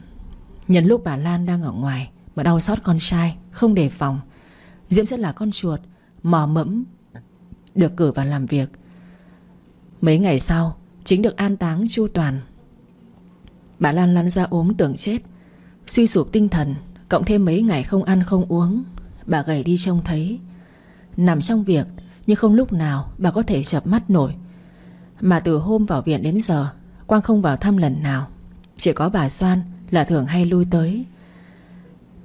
[SPEAKER 1] Nhân lúc bà Lan đang ở ngoài mà đau xót con trai, Không đề phòng. Diễm sẽ là con chuột, Mò mẫm, Được cử vào làm việc. Mấy ngày sau, Chính được an táng chu toàn. Bà Lan lăn ra ốm tưởng chết, Suy sụp tinh thần, Cộng thêm mấy ngày không ăn không uống, Bà gầy đi trông thấy. Nằm trong việc, Nhưng không lúc nào bà có thể chập mắt nổi. Mà từ hôm vào viện đến giờ, Quang không vào thăm lần nào. Chỉ có bà Soan là thường hay lui tới.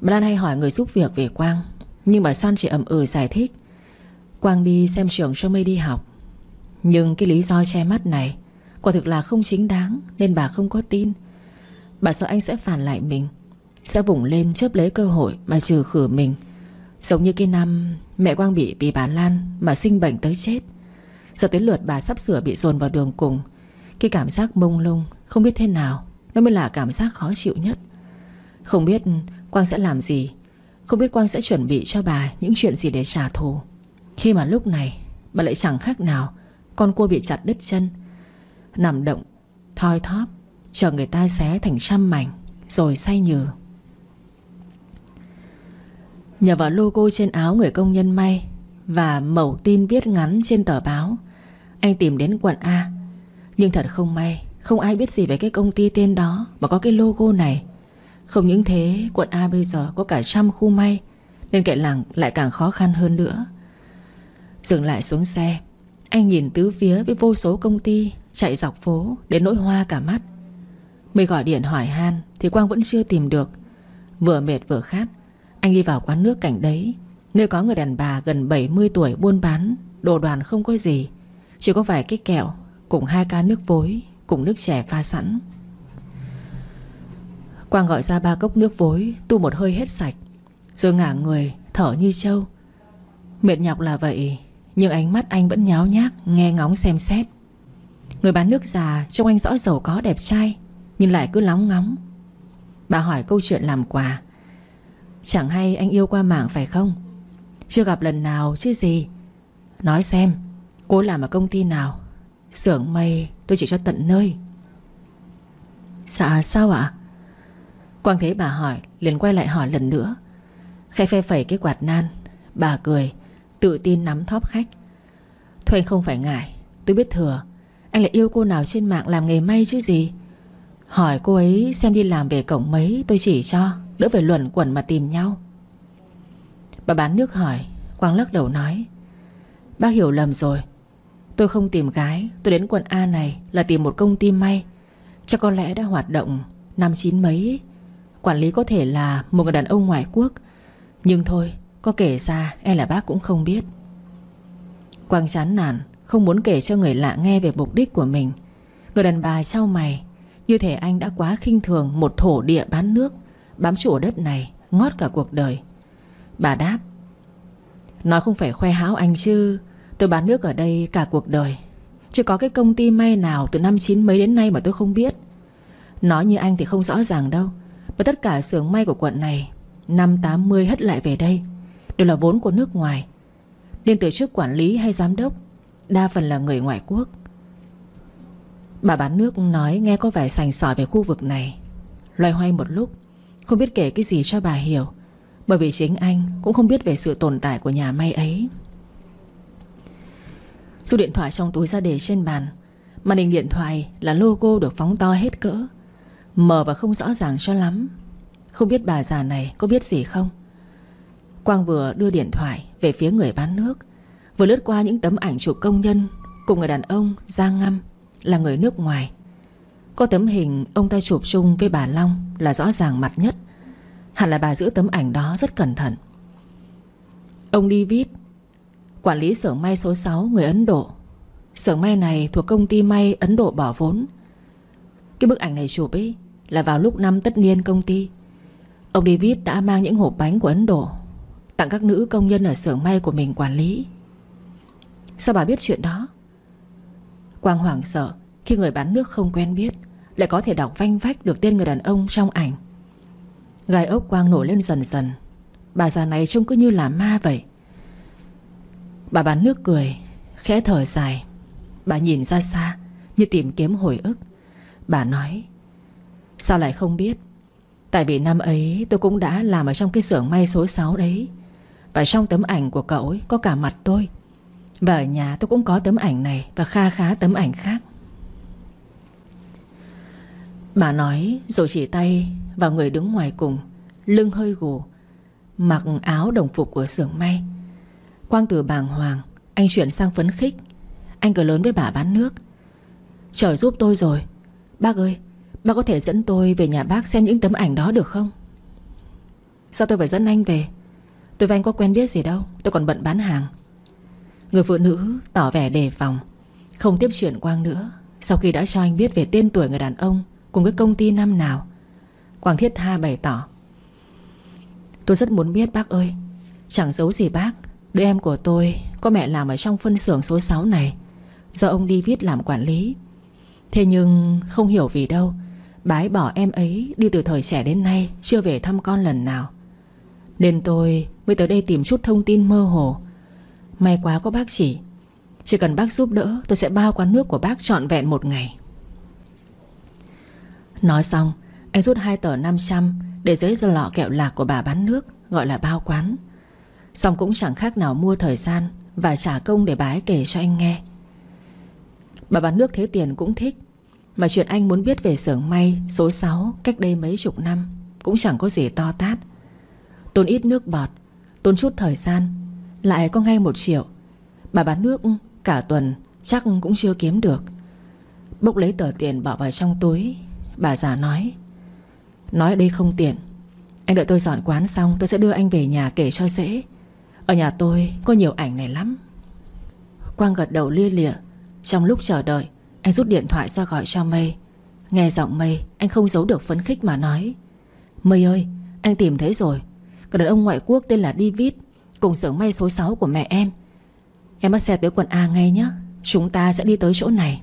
[SPEAKER 1] Lan hay hỏi người giúp việc về Quang, Nhưng bà Soan chỉ ẩm ừ giải thích. Quang đi xem trường cho mây đi học. Nhưng cái lý do che mắt này Quả thực là không chính đáng Nên bà không có tin. Bà sợ anh sẽ phản lại mình, Sẽ vùng lên chớp lấy cơ hội Mà trừ khử mình. Giống như cái năm mẹ Quang bị bị bà Lan Mà sinh bệnh tới chết. Giờ tới lượt bà sắp sửa bị dồn vào đường cùng, Cái cảm giác mông lung Không biết thế nào, Nó mới là cảm giác khó chịu nhất. Không biết Quang sẽ làm gì? Không biết Quang sẽ chuẩn bị cho bà những chuyện gì để trả thù. Khi mà lúc này, Bà lại chẳng khác nào Con cua bị chặt đứt chân. Nằm động, Thoi thóp, Chờ người ta xé thành trăm mảnh, Rồi say nhừ. Nhờ vào logo trên áo người công nhân may Và mẩu tin viết ngắn trên tờ báo, Anh tìm đến quận A. Nhưng thật không may, Không ai biết gì về cái công ty tên đó Mà có cái logo này. Không những thế, quận A bây giờ có cả trăm khu may, Nên kệ làng lại càng khó khăn hơn nữa. Dừng lại xuống xe, Anh nhìn tứ phía với vô số công ty Chạy dọc phố đến nỗi hoa cả mắt. Mới gọi điện hỏi han Thì Quang vẫn chưa tìm được. Vừa mệt vừa khát, Anh đi vào quán nước cảnh đấy, Nơi có người đàn bà gần 70 tuổi buôn bán, Đồ đoàn không có gì. Chỉ có vài cái kẹo, Cùng hai ca nước vối, Cùng nước chè pha sẵn. Quang gọi ra ba cốc nước vối, Tu một hơi hết sạch, Rồi ngả người, thở như trâu. Mệt nhọc là vậy, Nhưng ánh mắt anh vẫn nháo nhác, Nghe ngóng xem xét. Người bán nước già Trông anh rõ giàu có, đẹp trai, Nhưng lại cứ lóng ngóng. Bà hỏi câu chuyện làm quà. Chẳng hay anh yêu qua mạng phải không? Chưa gặp lần nào chứ gì. Nói xem, Cô làm ở công ty nào? Xưởng mây tôi chỉ cho tận nơi. Dạ sao ạ? Quang thấy bà hỏi, liền quay lại hỏi lần nữa. Khẽ phe phẩy cái quạt nan, Bà cười, Tự tin nắm thóp khách. Thôi anh không phải ngại, Tôi biết thừa, Anh lại yêu cô nào trên mạng làm nghề may chứ gì. Hỏi cô ấy xem đi làm về cổng mấy, Tôi chỉ cho, Đỡ phải luẩn quẩn mà tìm nhau. Bà bán nước hỏi, Quang lắc đầu nói, Bác hiểu lầm rồi. Tôi không tìm gái, Tôi đến quận A này là tìm một công ty may. Cho có lẽ đã hoạt động Năm chín mấy Quản lý có thể là một người đàn ông ngoại quốc. Nhưng thôi, Có kể ra e là bác cũng không biết. Quang chán nản, Không muốn kể cho người lạ nghe về mục đích của mình. Người đàn bà sau mày, Như thể anh đã quá khinh thường Một thổ địa bán nước, Bám chủ đất này, Ngót cả cuộc đời. Bà đáp, Nói không phải khoe háo anh chứ, Tôi bán nước ở đây cả cuộc đời. Chứ có cái công ty may nào từ năm chín mấy đến nay mà tôi không biết. Nói như anh thì không rõ ràng đâu. Và tất cả xưởng may của quận này, Năm 80 hết lại về đây, Đều là vốn của nước ngoài. Nên từ chức quản lý hay giám đốc, Đa phần là người ngoại quốc. Bà bán nước nói nghe có vẻ sành sỏi về khu vực này. Loay hoay một lúc, Không biết kể cái gì cho bà hiểu, Bởi vì chính anh cũng không biết về sự tồn tại của nhà may ấy. Dù điện thoại trong túi ra để trên bàn, Màn hình điện thoại là logo được phóng to hết cỡ. Mờ và không rõ ràng cho lắm. Không biết bà già này có biết gì không? Quang vừa đưa điện thoại Về phía người bán nước, Vừa lướt qua những tấm ảnh chụp công nhân Cùng người đàn ông Giang Ngâm, Là người nước ngoài. Có tấm hình ông ta chụp chung với bà Long Là rõ ràng mặt nhất. Hẳn là bà giữ tấm ảnh đó rất cẩn thận. Ông David Quản lý xưởng may số 6 người Ấn Độ. Xưởng may này thuộc công ty may Ấn Độ bỏ vốn. Cái bức ảnh này chụp ấy là vào lúc năm tất niên công ty. Ông David đã mang những hộp bánh của Ấn Độ, Tặng các nữ công nhân ở xưởng may của mình quản lý. Sao bà biết chuyện đó? Quang hoảng sợ Khi người bán nước không quen biết, Lại có thể đọc vanh vách được tên người đàn ông trong ảnh. Gai ốc Quang nổi lên dần dần. Bà già này trông cứ như là ma vậy. Bà bán nước cười, Khẽ thở dài. Bà nhìn ra xa, Như tìm kiếm hồi ức. Bà nói Sao lại không biết? Tại vì năm ấy tôi cũng đã làm ở trong cái xưởng may số 6 đấy. Và trong tấm ảnh của cậu ấy Có cả mặt tôi. Và ở nhà tôi cũng có tấm ảnh này Và kha khá tấm ảnh khác. Bà nói, rồi chỉ tay Vào người đứng ngoài cùng, Lưng hơi gù, Mặc áo đồng phục của xưởng may. Quang từ bàng hoàng, Anh chuyển sang phấn khích. Anh cười lớn với bà bán nước. Trời giúp tôi rồi. Bác ơi Bác có thể dẫn tôi về nhà bác xem những tấm ảnh đó được không? Sao tôi phải dẫn anh về? Tôi và anh có quen biết gì đâu, Tôi còn bận bán hàng. Người phụ nữ tỏ vẻ đề phòng, Không tiếp chuyện Quang nữa. Sau khi đã cho anh biết về tên tuổi người đàn ông Cùng cái công ty năm nào, Quang thiết tha bày tỏ. Tôi rất muốn biết, bác ơi, Chẳng giấu gì bác, Đứa em của tôi có mẹ làm ở trong phân xưởng số 6 này. Do ông đi viết làm quản lý. Thế nhưng không hiểu vì đâu Bái bỏ em ấy đi từ thời trẻ đến nay, Chưa về thăm con lần nào. Nên tôi mới tới đây tìm chút thông tin mơ hồ. May quá có bác chỉ Chỉ cần bác giúp đỡ, Tôi sẽ bao quán nước của bác trọn vẹn một ngày. Nói xong, Anh rút hai tờ 500 Để dưới giờ lọ kẹo lạc của bà bán nước, Gọi là bao quán. Xong cũng chẳng khác nào mua thời gian Và trả công để bà ấy kể cho anh nghe. Bà bán nước thế tiền cũng thích mà chuyện anh muốn biết về xưởng may, Số 6 cách đây mấy chục năm, Cũng chẳng có gì to tát. Tốn ít nước bọt, Tốn chút thời gian, Lại có ngay một triệu. Bà bán nước ừ, cả tuần, Chắc cũng chưa kiếm được. Bốc lấy tờ tiền bỏ vào trong túi, Bà già nói Nói ở đây không tiện. Anh đợi tôi dọn quán xong, tôi sẽ đưa anh về nhà kể cho dễ. Ở nhà tôi có nhiều ảnh này lắm. Quang gật đầu lia lịa, Trong lúc chờ đợi anh rút điện thoại ra gọi cho Mây. Nghe giọng Mây, Anh không giấu được phấn khích mà nói. Mây ơi, Anh tìm thấy rồi. Có đàn ông ngoại quốc tên là David, Cùng xưởng may số 6 của mẹ em. Em bắt xe tới quận A ngay nhé. Chúng ta sẽ đi tới chỗ này.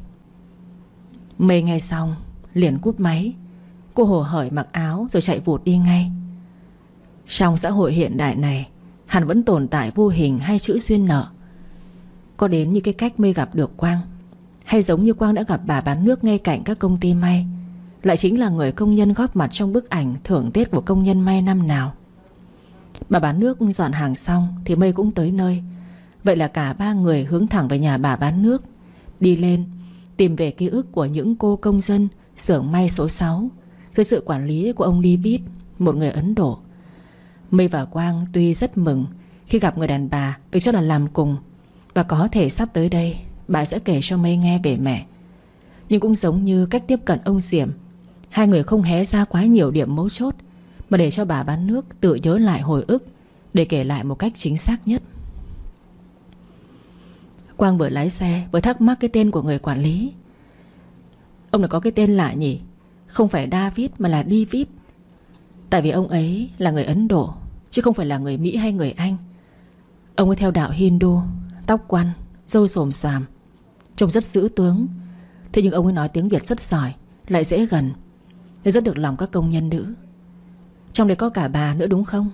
[SPEAKER 1] Mây nghe xong, Liền cúp máy. Cô hồ hởi mặc áo rồi chạy vụt đi ngay. Trong xã hội hiện đại này Hẳn vẫn tồn tại vô hình hai chữ duyên nợ. Có đến như cái cách mây gặp được Quang hay giống như Quang đã gặp bà bán nước ngay cạnh các công ty may. Lại chính là người công nhân góp mặt trong bức ảnh thưởng Tết của công nhân may năm nào. Bà bán nước dọn hàng xong Thì mây cũng tới nơi. Vậy là cả ba người hướng thẳng về nhà bà bán nước. Đi lên, Tìm về ký ức của những cô công dân, xưởng may số 6 Dưới sự quản lý của ông David, Một người Ấn Độ. Mây và Quang tuy rất mừng Khi gặp người đàn bà được cho là làm cùng Và có thể sắp tới đây. Bà sẽ kể cho Mây nghe về mẹ. Nhưng cũng giống như cách tiếp cận ông Diệm Hai người không hé ra quá nhiều điểm mấu chốt Mà để cho bà bán nước tự nhớ lại hồi ức Để kể lại một cách chính xác nhất. Quang vừa lái xe Vừa thắc mắc cái tên của người quản lý. Ông đã có cái tên lạ nhỉ? Không phải David mà là David. Tại vì ông ấy là người Ấn Độ Chứ không phải là người Mỹ hay người Anh. Ông ấy theo đạo Hindu Tóc quăn, râu xồm xoàm Trông rất dữ tướng. Thế nhưng ông ấy nói tiếng Việt rất giỏi, Lại dễ gần Nên rất được lòng các công nhân nữ. Trong đây có cả bà nữa đúng không?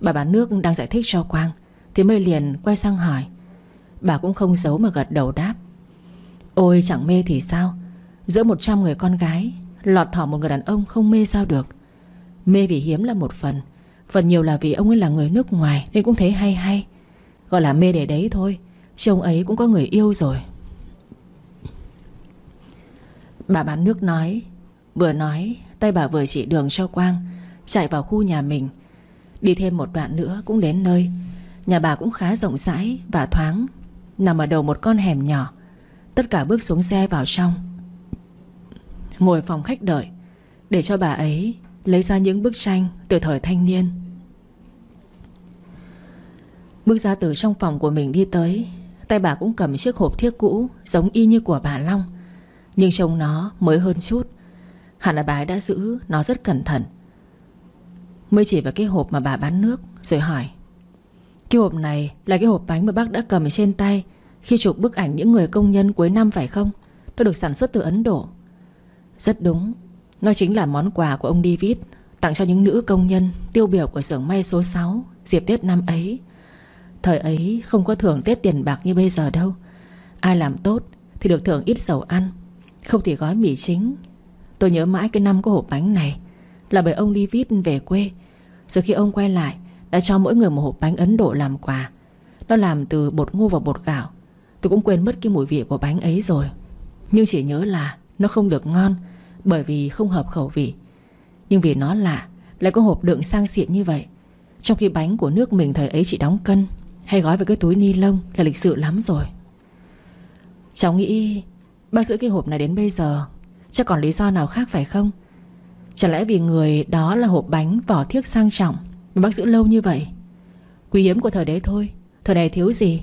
[SPEAKER 1] Bà bán nước đang giải thích cho Quang, Thì mê liền quay sang hỏi. Bà cũng không giấu mà gật đầu đáp. Ôi, chẳng mê thì sao? Giữa 100 người con gái, Lọt thỏ một người đàn ông không mê sao được. Mê vì hiếm là một phần Phần nhiều là vì ông ấy là người nước ngoài Nên cũng thấy hay hay. Gọi là mê để đấy thôi, Chứ ông ấy cũng có người yêu rồi. Bà bán nước nói. Vừa nói, Tay bà vừa chỉ đường cho Quang, Chạy vào khu nhà mình. Đi thêm một đoạn nữa cũng đến nơi. Nhà bà cũng khá rộng rãi và thoáng, Nằm ở đầu một con hẻm nhỏ. Tất cả bước xuống xe vào trong. Ngồi phòng khách đợi, Để cho bà ấy Lấy ra những bức tranh từ thời thanh niên. Bước ra từ trong phòng của mình đi tới, Tay bà cũng cầm chiếc hộp thiếc cũ Giống y như của bà Long. Nhưng trông nó mới hơn chút. Hẳn là bà ấy đã giữ nó rất cẩn thận. Mới chỉ vào cái hộp mà bà bán nước, Rồi hỏi. Cái hộp này là cái hộp bánh mà bác đã cầm trên tay Khi chụp bức ảnh những người công nhân cuối năm phải không? Nó được sản xuất từ Ấn Độ. Rất đúng. Nó chính là món quà của ông David, Tặng cho những nữ công nhân Tiêu biểu của xưởng may số 6 Dịp Tết năm ấy. Thời ấy không có thưởng Tết tiền bạc như bây giờ đâu. Ai làm tốt thì được thưởng ít dầu ăn. Không thì gói mì chính. Tôi nhớ mãi cái năm có hộp bánh này, Là bởi ông David về quê. Rồi khi ông quay lại, Đã cho mỗi người một hộp bánh Ấn Độ làm quà. Nó làm từ bột ngô và bột gạo. Tôi cũng quên mất cái mùi vị của bánh ấy rồi. Nhưng chỉ nhớ là Nó không được ngon, Bởi vì không hợp khẩu vị. Nhưng vì nó lạ, Lại có hộp đựng sang xịn như vậy. Trong khi bánh của nước mình thời ấy chỉ đóng cân, Hay gói vào cái túi ni lông Là lịch sự lắm rồi. Cháu nghĩ Bác giữ cái hộp này đến bây giờ, Chắc còn lý do nào khác phải không? Chẳng lẽ vì người đó là hộp bánh Vỏ thiếc sang trọng Mà bác giữ lâu như vậy? Quý hiếm của thời đấy thôi, Thời này thiếu gì?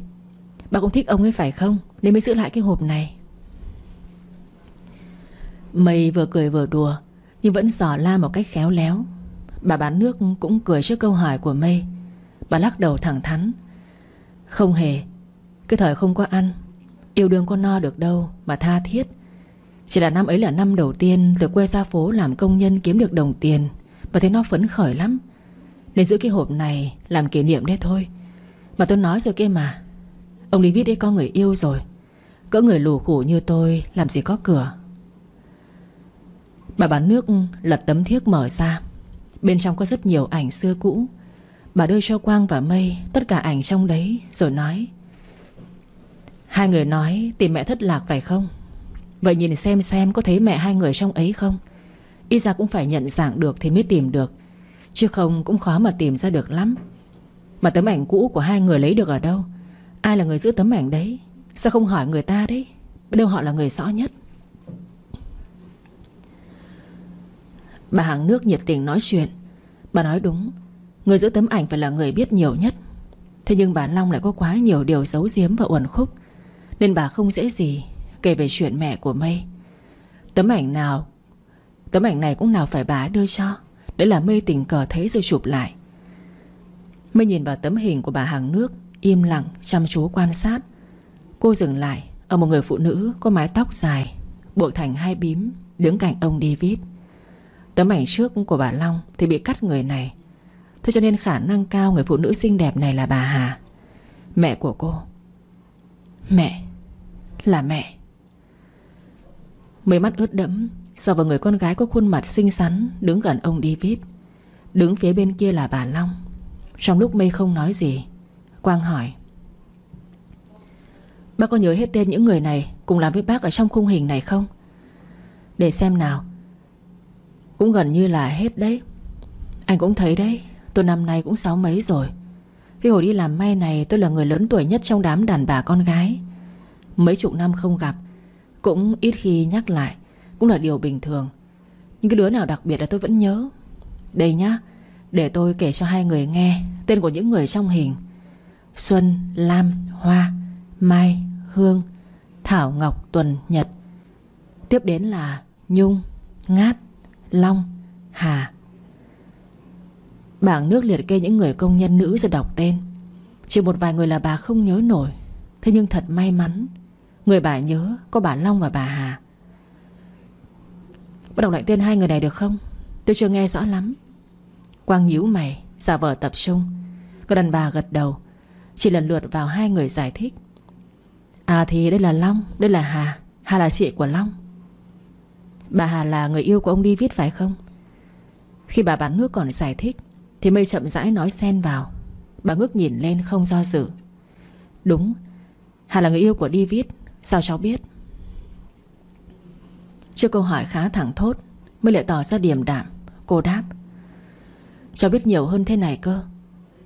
[SPEAKER 1] Bác cũng thích ông ấy phải không? Nên mới giữ lại cái hộp này. Mây vừa cười vừa đùa, Nhưng vẫn giỏ la một cách khéo léo. Bà bán nước cũng cười trước câu hỏi của Mây. Bà lắc đầu thẳng thắn. Không hề, Cái thời không có ăn Yêu đương có no được đâu Mà tha thiết. Chỉ là năm ấy là năm đầu tiên Từ quê ra phố làm công nhân kiếm được đồng tiền Và thấy nó phấn khởi lắm. Nên giữ cái hộp này làm kỷ niệm đấy thôi. Mà tôi nói rồi kia mà, Ông đi viết ấy có người yêu rồi. Cỡ người lù khủ như tôi Làm gì có cửa. Bà bán nước lật tấm thiếc mở ra. Bên trong có rất nhiều ảnh xưa cũ. Bà đưa cho Quang và Mây Tất cả ảnh trong đấy Rồi nói Hai người nói, tìm mẹ thất lạc phải không? Vậy nhìn xem xem có thấy mẹ hai người trong ấy không? Y ra cũng phải nhận dạng được Thì mới tìm được, Chứ không cũng khó mà tìm ra được lắm. Mà tấm ảnh cũ của hai người lấy được ở đâu? Ai là người giữ tấm ảnh đấy? Sao không hỏi người ta đấy? Đâu họ là người rõ nhất? Bà hàng nước nhiệt tình nói chuyện. Bà nói đúng, Người giữ tấm ảnh phải là người biết nhiều nhất. Thế nhưng bà Long lại có quá nhiều điều giấu giếm và uẩn khúc. Nên bà không dễ gì Kể về chuyện mẹ của Mây Tấm ảnh nào, Tấm ảnh này cũng nào phải bà đưa cho. Đấy là Mây tình cờ thấy rồi chụp lại. Mây nhìn vào tấm hình của bà hàng nước, Im lặng, chăm chú quan sát. Cô dừng lại, Ở một người phụ nữ có mái tóc dài, Buộc thành hai bím, Đứng cạnh ông David. Tấm ảnh trước của bà Long Thì bị cắt người này. Thế cho nên khả năng cao người phụ nữ xinh đẹp này là bà Hà. Mẹ của cô. Mẹ. Là mẹ. Mấy mắt ướt đẫm Sờ vào người con gái có khuôn mặt xinh xắn, Đứng gần ông David. Đứng phía bên kia là bà Long. Trong lúc mây không nói gì, Quang hỏi, Bác có nhớ hết tên những người này Cùng làm với bác ở trong khung hình này không? Để xem nào. Cũng gần như là hết đấy. Anh cũng thấy đấy, Tôi năm nay cũng sáu mấy rồi. Vì hồi đi làm may này tôi là người lớn tuổi nhất Trong đám đàn bà con gái. Mấy chục năm không gặp Cũng ít khi nhắc lại Cũng là điều bình thường. Nhưng cái đứa nào đặc biệt là tôi vẫn nhớ. Đây nhá Để tôi kể cho hai người nghe Tên của những người trong hình. Xuân, Lam, Hoa, Mai, Hương Thảo, Ngọc, Tuần, Nhật. Tiếp đến là Nhung, Ngát, Long, Hà. Bảng nước liệt kê những người công nhân nữ rồi đọc tên. Chỉ một vài người là bà không nhớ nổi. Thế nhưng thật may mắn Người bà nhớ có bà Long và bà Hà. Bắt đầu lại tên hai người này được không? Tôi chưa nghe rõ lắm. Quang nhíu mày, Giả vờ tập trung. Có đàn bà gật đầu. Chỉ lần lượt vào hai người giải thích. À thì đây là Long, Đây là Hà. Hà là chị của Long. Bà Hà là người yêu của ông đi viết phải không? Khi bà bán nước còn giải thích, Thì mây chậm rãi nói xen vào. Bà ngước nhìn lên không do dự. Đúng, Hà là người yêu của David Sao cháu biết? Trước câu hỏi khá thẳng thốt Mới lại tỏ ra điềm đạm. Cô đáp, Cháu biết nhiều hơn thế này cơ.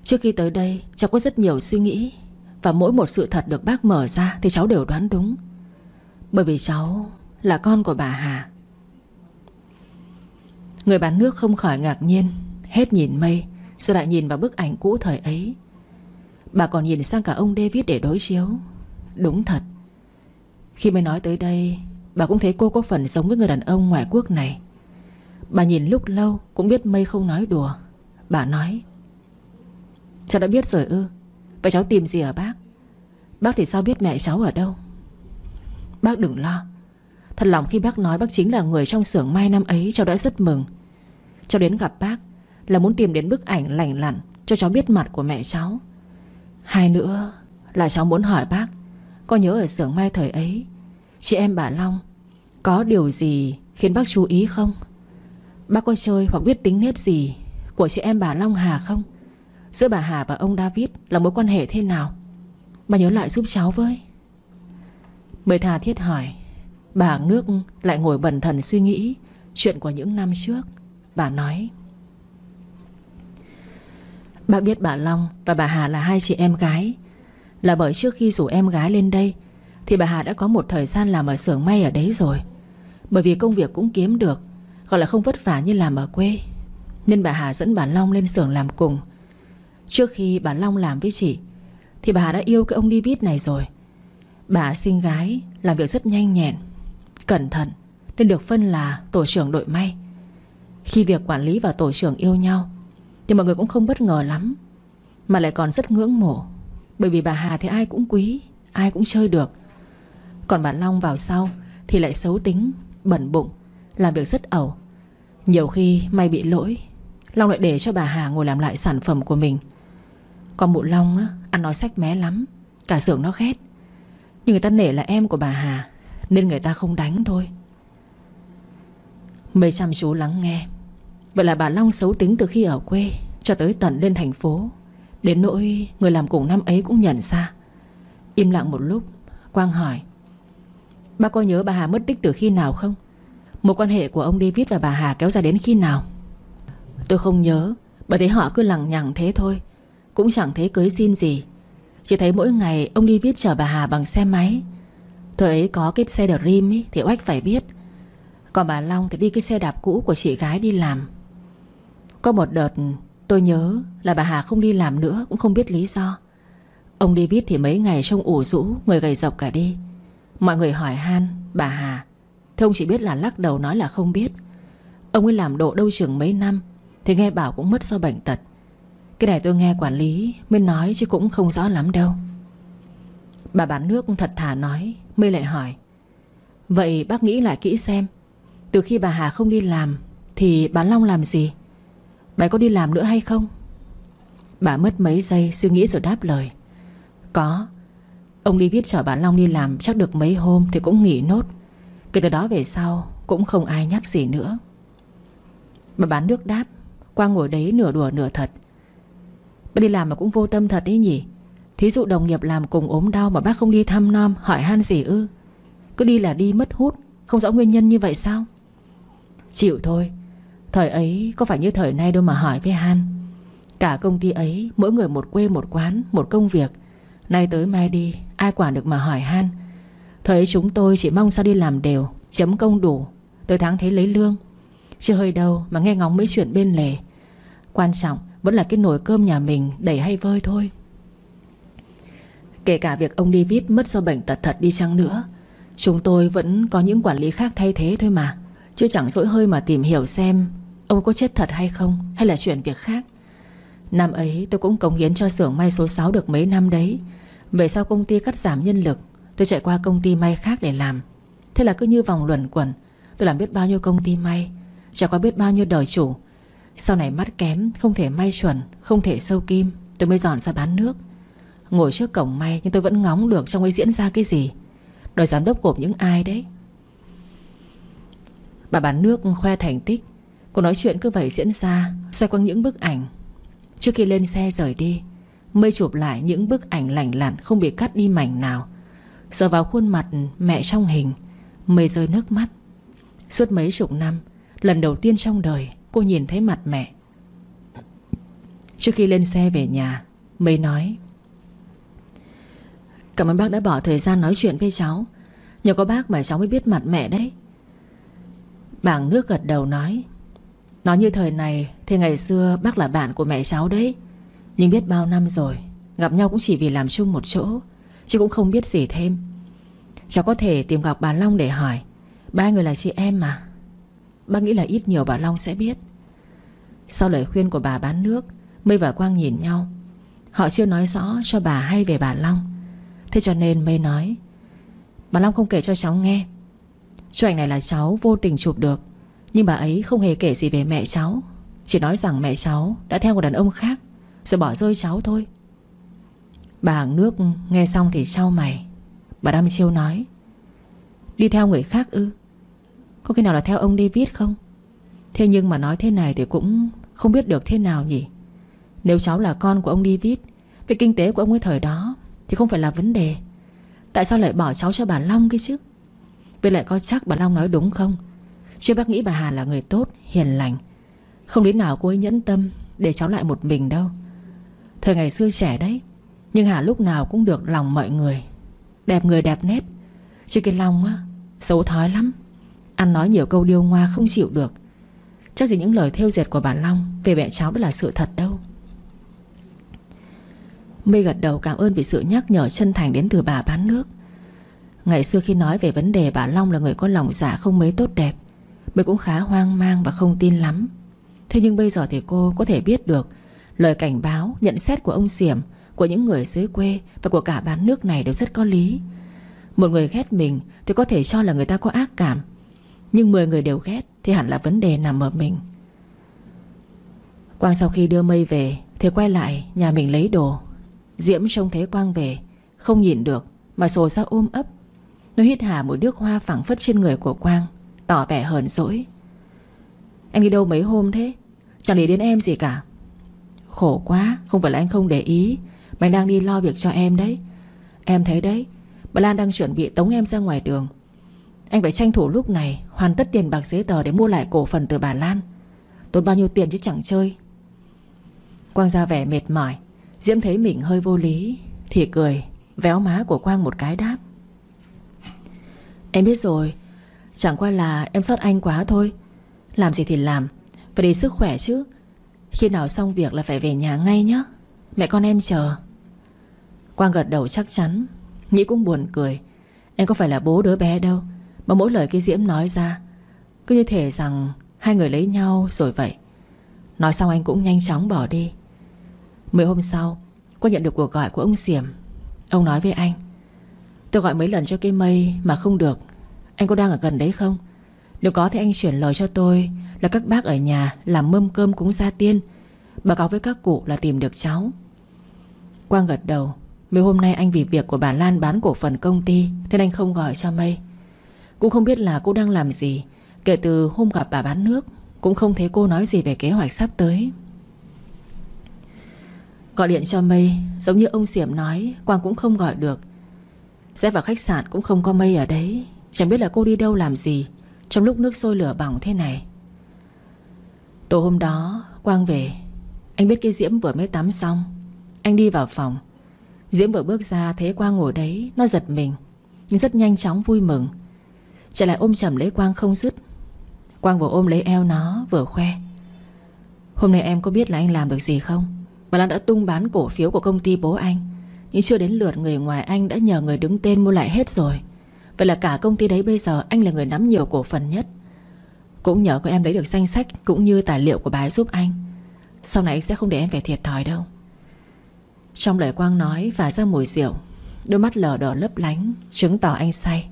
[SPEAKER 1] Trước khi tới đây, cháu có rất nhiều suy nghĩ. Và mỗi một sự thật được bác mở ra Thì cháu đều đoán đúng. Bởi vì cháu là con của bà Hà. Người bán nước không khỏi ngạc nhiên, Hết nhìn mây, Rồi lại nhìn vào bức ảnh cũ thời ấy. Bà còn nhìn sang cả ông David để đối chiếu. Đúng thật khi mới nói tới đây, Bà cũng thấy cô có phần giống với người đàn ông ngoại quốc này. Bà nhìn lúc lâu Cũng biết mây không nói đùa. Bà nói, Cháu đã biết rồi ư. Vậy cháu tìm gì ở bác? Bác thì sao biết mẹ cháu ở đâu? Bác đừng lo. Thật lòng khi bác nói bác chính là người trong xưởng mai năm ấy, Cháu đã rất mừng. Cháu đến gặp bác Là muốn tìm đến bức ảnh lành lặn Cho cháu biết mặt của mẹ cháu. Hai nữa là cháu muốn hỏi bác, Có nhớ ở xưởng mai thời ấy Chị em bà Long, Có điều gì khiến bác chú ý không? Bác có chơi hoặc biết tính nết gì Của chị em bà Long Hà không? Giữa bà Hà và ông David Là mối quan hệ thế nào? Bà nhớ lại giúp cháu với. Mời thà thiết hỏi, Bà nước lại ngồi bần thần suy nghĩ Chuyện của những năm trước. Bà nói Bà biết bà Long và bà Hà là hai chị em gái. Là bởi trước khi rủ em gái lên đây thì bà Hà đã có một thời gian làm ở xưởng may ở đấy rồi. Bởi vì công việc cũng kiếm được, Gọi là không vất vả như làm ở quê. Nên bà Hà dẫn bà Long lên xưởng làm cùng. Trước khi bà Long làm với chị, Thì bà Hà đã yêu cái ông David này rồi. Bà sinh gái, Làm việc rất nhanh nhẹn, Cẩn thận, Nên được phân là tổ trưởng đội may. Khi việc quản lý và tổ trưởng yêu nhau, Thì mọi người cũng không bất ngờ lắm, Mà lại còn rất ngưỡng mộ. Bởi vì bà Hà thì ai cũng quý, Ai cũng chơi được. Còn bà Long vào sau Thì lại xấu tính, bẩn bụng Làm việc rất ẩu. Nhiều khi may bị lỗi Long lại để cho bà Hà ngồi làm lại sản phẩm của mình. Còn mụ Long á, ăn nói sách mé lắm Cả xưởng nó ghét. Nhưng người ta nể là em của bà Hà Nên người ta không đánh thôi. Mây chăm chú lắng nghe. Vậy là bà Long xấu tính từ khi ở quê Cho tới tận lên thành phố. Đến nỗi người làm cùng năm ấy cũng nhận ra. Im lặng một lúc Quang hỏi Bác có nhớ bà Hà mất tích từ khi nào không? Mối quan hệ của ông David và bà Hà kéo dài đến khi nào? Tôi không nhớ Bởi thế họ cứ lằng nhằng thế thôi Cũng chẳng thấy cưới xin gì. Chỉ thấy mỗi ngày ông David chở bà Hà bằng xe máy. Thời ấy có cái xe Dream ấy, Thì oách phải biết. Còn bà Long thì đi cái xe đạp cũ của chị gái đi làm. Có một đợt tôi nhớ là bà Hà không đi làm nữa Cũng không biết lý do. Ông David thì mấy ngày trông ủ rũ Người gầy dọc cả đi. Mọi người hỏi han, bà Hà. Thế ông chỉ biết là lắc đầu nói là không biết. Ông ấy làm độ đâu trường mấy năm, Thì nghe bảo cũng mất do bệnh tật. Cái này tôi nghe quản lý mới nói chứ cũng không rõ lắm đâu. Bà bán nước thật thà nói, Mới lại hỏi. Vậy bác nghĩ lại kỹ xem, Từ khi bà Hà không đi làm, Thì bà Long làm gì? Bà có đi làm nữa hay không? Bà mất mấy giây suy nghĩ rồi đáp lời. Có Ông đi viết chở bạn Long đi làm, chắc được mấy hôm Thì cũng nghỉ nốt. Kể từ đó về sau, Cũng không ai nhắc gì nữa. Bà bán nước đáp Quang ngồi đấy nửa đùa nửa thật. Bà đi làm mà cũng vô tâm thật đấy nhỉ. Thí dụ đồng nghiệp làm cùng ốm đau Mà bác không đi thăm nom, hỏi han gì ư? Cứ đi là đi mất hút, Không rõ nguyên nhân như vậy sao? Chịu thôi. Thời ấy, có phải như thời nay đâu mà hỏi với Han. Cả công ty ấy, Mỗi người một quê, một quán, Một công việc. Nay tới mai đi, Ai quản được mà hỏi Han. Thời ấy chúng tôi chỉ mong sao đi làm đều, Chấm công đủ, Tới tháng thấy lấy lương. Chưa hơi đâu mà nghe ngóng mấy chuyện bên lề. Quan trọng vẫn là cái nồi cơm nhà mình Đầy hay vơi thôi. Kể cả việc ông David mất do bệnh tật thật đi chăng nữa, Chúng tôi vẫn có những quản lý khác thay thế thôi mà. Chứ chẳng dỗi hơi mà tìm hiểu xem Ông có chết thật hay không, Hay là chuyện việc khác. Năm ấy tôi cũng cống hiến cho xưởng may số 6 được mấy năm đấy. Về sau công ty cắt giảm nhân lực, Tôi chạy qua công ty may khác để làm. Thế là cứ như vòng luẩn quẩn. Tôi làm biết bao nhiêu công ty may Trải qua biết bao nhiêu đời chủ. Sau này mắt kém, Không thể may chuẩn, Không thể sâu kim, Tôi mới dọn ra bán nước. Ngồi trước cổng may Nhưng tôi vẫn ngóng được trong ấy diễn ra cái gì. Đời giám đốc gộp những ai đấy? Bà bán nước khoe thành tích. Cô nói chuyện cứ vậy diễn ra, Xoay quanh những bức ảnh. Trước khi lên xe rời đi Mây chụp lại những bức ảnh lành lặn Không bị cắt đi mảnh nào. Sờ vào khuôn mặt mẹ trong hình, Mây rơi nước mắt. Suốt mấy chục năm, Lần đầu tiên trong đời, cô nhìn thấy mặt mẹ. Trước khi lên xe về nhà, Mây nói, Cảm ơn bác đã bỏ thời gian nói chuyện với cháu. Nhờ có bác mà cháu mới biết mặt mẹ đấy. Bảng nước gật đầu nói Nói như thời này, Thì ngày xưa bác là bạn của mẹ cháu đấy. Nhưng biết bao năm rồi, Gặp nhau cũng chỉ vì làm chung một chỗ, Chứ cũng không biết gì thêm. Cháu có thể tìm gặp bà Long để hỏi. Ba người là chị em mà. Bác nghĩ là ít nhiều bà Long sẽ biết. Sau lời khuyên của bà bán nước, Mây và Quang nhìn nhau. Họ chưa nói rõ cho bà hay về bà Long. Thế cho nên Mây nói, Bà Long không kể cho cháu nghe. Chú ảnh này là cháu vô tình chụp được, Nhưng bà ấy không hề kể gì về mẹ cháu. Chỉ nói rằng mẹ cháu đã theo một đàn ông khác. Rồi bỏ rơi cháu thôi. Bà hàng nước nghe xong thì sau mày. Bà đăm chiêu nói, Đi theo người khác ư? Có khi nào là theo ông David không? Thế nhưng mà nói thế này thì cũng Không biết được thế nào nhỉ. Nếu cháu là con của ông David Về kinh tế của ông ấy thời đó Thì không phải là vấn đề. Tại sao lại bỏ cháu cho bà Long kia chứ? Vậy lại có chắc bà Long nói đúng không? Chứ bác nghĩ bà Hà là người tốt, Hiền lành. Không đến nào cô ấy nhẫn tâm Để cháu lại một mình đâu. Thời ngày xưa trẻ đấy, Nhưng Hà lúc nào cũng được lòng mọi người. Đẹp người đẹp nét. Chứ cái Long á, Xấu thói lắm. Ăn nói nhiều câu điêu ngoa không chịu được. Chắc gì những lời thêu dệt của bà Long Về mẹ cháu đó là sự thật đâu. Mê gật đầu cảm ơn vì sự nhắc nhở chân thành đến từ bà bán nước. Ngày xưa khi nói về vấn đề bà Long là người có lòng dạ không mấy tốt đẹp Mê cũng khá hoang mang và không tin lắm. Thế nhưng bây giờ thì cô có thể biết được Lời cảnh báo, nhận xét của ông Xiểm Của những người dưới quê Và của cả bán nước này đều rất có lý. Một người ghét mình Thì có thể cho là người ta có ác cảm Nhưng 10 người đều ghét Thì hẳn là vấn đề nằm ở mình. Quang sau khi đưa mây về Thì quay lại nhà mình lấy đồ. Diễm trông thấy Quang về Không nhìn được Mà sồ ra ôm ấp. Nó hít hà một đước hoa phẳng phất trên người của Quang Tỏ vẻ hờn dỗi. Anh đi đâu mấy hôm thế? Chẳng để đến em gì cả. Khổ quá, Không phải là anh không để ý. Mà anh đang đi lo việc cho em đấy. Em thấy đấy Bà Lan đang chuẩn bị tống em ra ngoài đường. Anh phải tranh thủ lúc này Hoàn tất tiền bạc giấy tờ để mua lại cổ phần từ bà Lan. Tốn bao nhiêu tiền chứ chẳng chơi. Quang ra vẻ mệt mỏi. Diễm thấy mình hơi vô lý, Thì cười, Véo má của Quang một cái đáp. Em biết rồi, Chẳng qua là em sót anh quá thôi. Làm gì thì làm, Phải để sức khỏe chứ. Khi nào xong việc là phải về nhà ngay nhé Mẹ con em chờ. Quang gật đầu chắc chắn. Nghĩ cũng buồn cười. Em có phải là bố đứa bé đâu, Mà mỗi lời cái Diễm nói ra, Cứ như thể rằng Hai người lấy nhau rồi vậy. Nói xong anh cũng nhanh chóng bỏ đi. Mấy hôm sau, Quang nhận được cuộc gọi của ông Xiểm. Ông nói với anh, Tôi gọi mấy lần cho cái mây mà không được. Anh có đang ở gần đấy không? Nếu có thì anh chuyển lời cho tôi Là các bác ở nhà làm mâm cơm cúng gia tiên. Báo cáo với các cụ là tìm được cháu. Quang gật đầu. Mấy hôm nay anh vì việc của bà Lan bán cổ phần công ty Nên anh không gọi cho Mây. Cũng không biết là cô đang làm gì. Kể từ hôm gặp bà bán nước, Cũng không thấy cô nói gì về kế hoạch sắp tới. Gọi điện cho Mây, Giống như ông Xiểm nói, Quang cũng không gọi được. Sẽ vào khách sạn cũng không có Mây ở đấy. Chẳng biết là cô đi đâu làm gì. Trong lúc nước sôi lửa bỏng thế này. Tối hôm đó, Quang về. Anh biết cái Diễm vừa mới tắm xong. Anh đi vào phòng. Diễm vừa bước ra, thấy Quang ngồi đấy, Nó giật mình. Nhưng rất nhanh chóng vui mừng. Chạy lại ôm chầm lấy Quang không dứt. Quang vừa ôm lấy eo nó, vừa khoe. Hôm nay em có biết là anh làm được gì không? Mà Lan đã tung bán cổ phiếu của công ty bố anh. Nhưng chưa đến lượt người ngoài anh Đã nhờ người đứng tên mua lại hết rồi. Vậy là cả công ty đấy bây giờ Anh là người nắm nhiều cổ phần nhất. Cũng nhờ có em lấy được danh sách Cũng như tài liệu của bà ấy giúp anh. Sau này anh sẽ không để em phải thiệt thòi đâu. Trong lời Quang nói Và ra mùi rượu, Đôi mắt lờ đờ lấp lánh, Chứng tỏ anh say.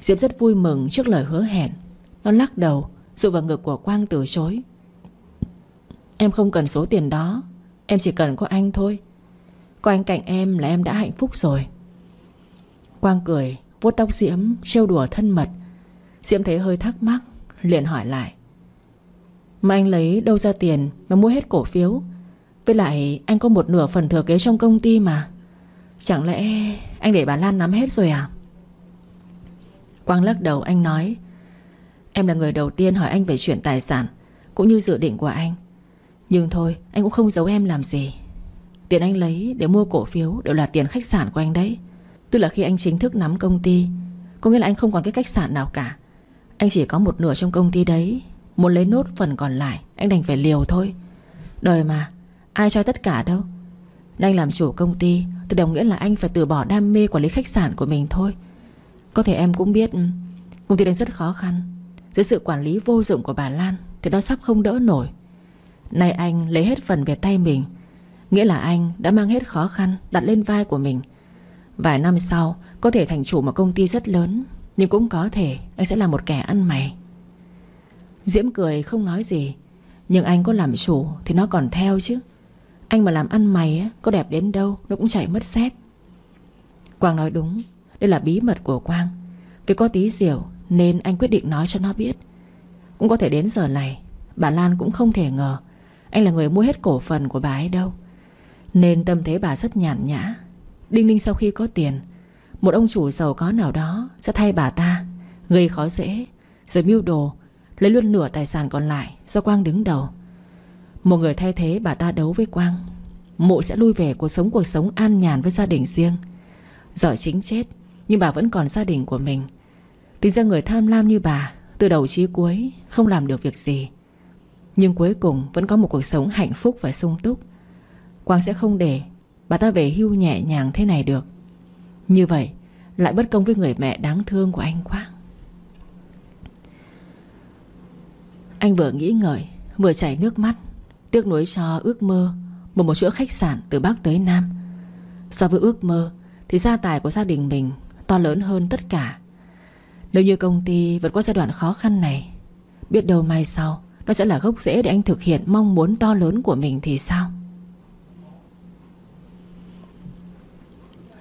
[SPEAKER 1] Diệp rất vui mừng trước lời hứa hẹn. Nó lắc đầu Dụ vào ngực của Quang từ chối. Em không cần số tiền đó, Em chỉ cần có anh thôi. Có anh cạnh em là em đã hạnh phúc rồi. Quang cười vuốt tóc Diễm, trêu đùa thân mật. Diễm thấy hơi thắc mắc, Liền hỏi lại. Mà anh lấy đâu ra tiền Mà mua hết cổ phiếu? Với lại anh có một nửa phần thừa kế trong công ty mà. Chẳng lẽ anh để bà Lan nắm hết rồi à? Quang lắc đầu anh nói, Em là người đầu tiên hỏi anh về chuyện tài sản, Cũng như dự định của anh. Nhưng thôi, anh cũng không giấu em làm gì. Tiền anh lấy để mua cổ phiếu Đều là tiền khách sạn của anh đấy. Tức là khi anh chính thức nắm công ty, Có nghĩa là anh không còn cái khách sạn nào cả. Anh chỉ có một nửa trong công ty đấy. Muốn lấy nốt phần còn lại, Anh đành phải liều thôi. Đời mà, Ai cho tất cả đâu. Anh làm chủ công ty, Thì đồng nghĩa là anh phải từ bỏ đam mê quản lý khách sạn của mình thôi. Có thể em cũng biết, Công ty đang rất khó khăn. Dưới sự quản lý vô dụng của bà Lan, Thì nó sắp không đỡ nổi. Nay anh lấy hết phần về tay mình, Nghĩa là anh đã mang hết khó khăn Đặt lên vai của mình. Vài năm sau, Có thể thành chủ một công ty rất lớn, Nhưng cũng có thể anh sẽ là một kẻ ăn mày. Diễm cười không nói gì, Nhưng anh có làm chủ Thì nó còn theo chứ. Anh mà làm ăn mày có đẹp đến đâu, Nó cũng chạy mất xếp Quang nói đúng, Đây là bí mật của Quang. Vì có tí rượu Nên anh quyết định nói cho nó biết. Cũng có thể đến giờ này, Bà Lan cũng không thể ngờ Anh là người mua hết cổ phần của bà ấy đâu. Nên tâm thế bà rất nhàn nhã. Đinh Ninh sau khi có tiền, Một ông chủ giàu có nào đó Sẽ thay bà ta, Gây khó dễ, Rồi mưu đồ, Lấy luôn nửa tài sản còn lại Do Quang đứng đầu. Một người thay thế bà ta đấu với Quang Mụ sẽ lui về cuộc sống cuộc sống an nhàn với gia đình riêng. Giỏi chính chết, Nhưng bà vẫn còn gia đình của mình. Tính ra người tham lam như bà, Từ đầu chí cuối, Không làm được việc gì. Nhưng cuối cùng vẫn có một cuộc sống hạnh phúc và sung túc. Quang sẽ không để Bà ta về hưu nhẹ nhàng thế này được. Như vậy, Lại bất công với người mẹ đáng thương của anh quá. Anh vừa nghĩ ngợi, Vừa chảy nước mắt, Tiếc nuối cho ước mơ Một một chuỗi khách sạn từ Bắc tới Nam. So với ước mơ, Thì gia tài của gia đình mình To lớn hơn tất cả. Nếu như công ty vượt qua giai đoạn khó khăn này, Biết đâu mai sau Nó sẽ là gốc rễ để anh thực hiện mong muốn to lớn của mình thì sao?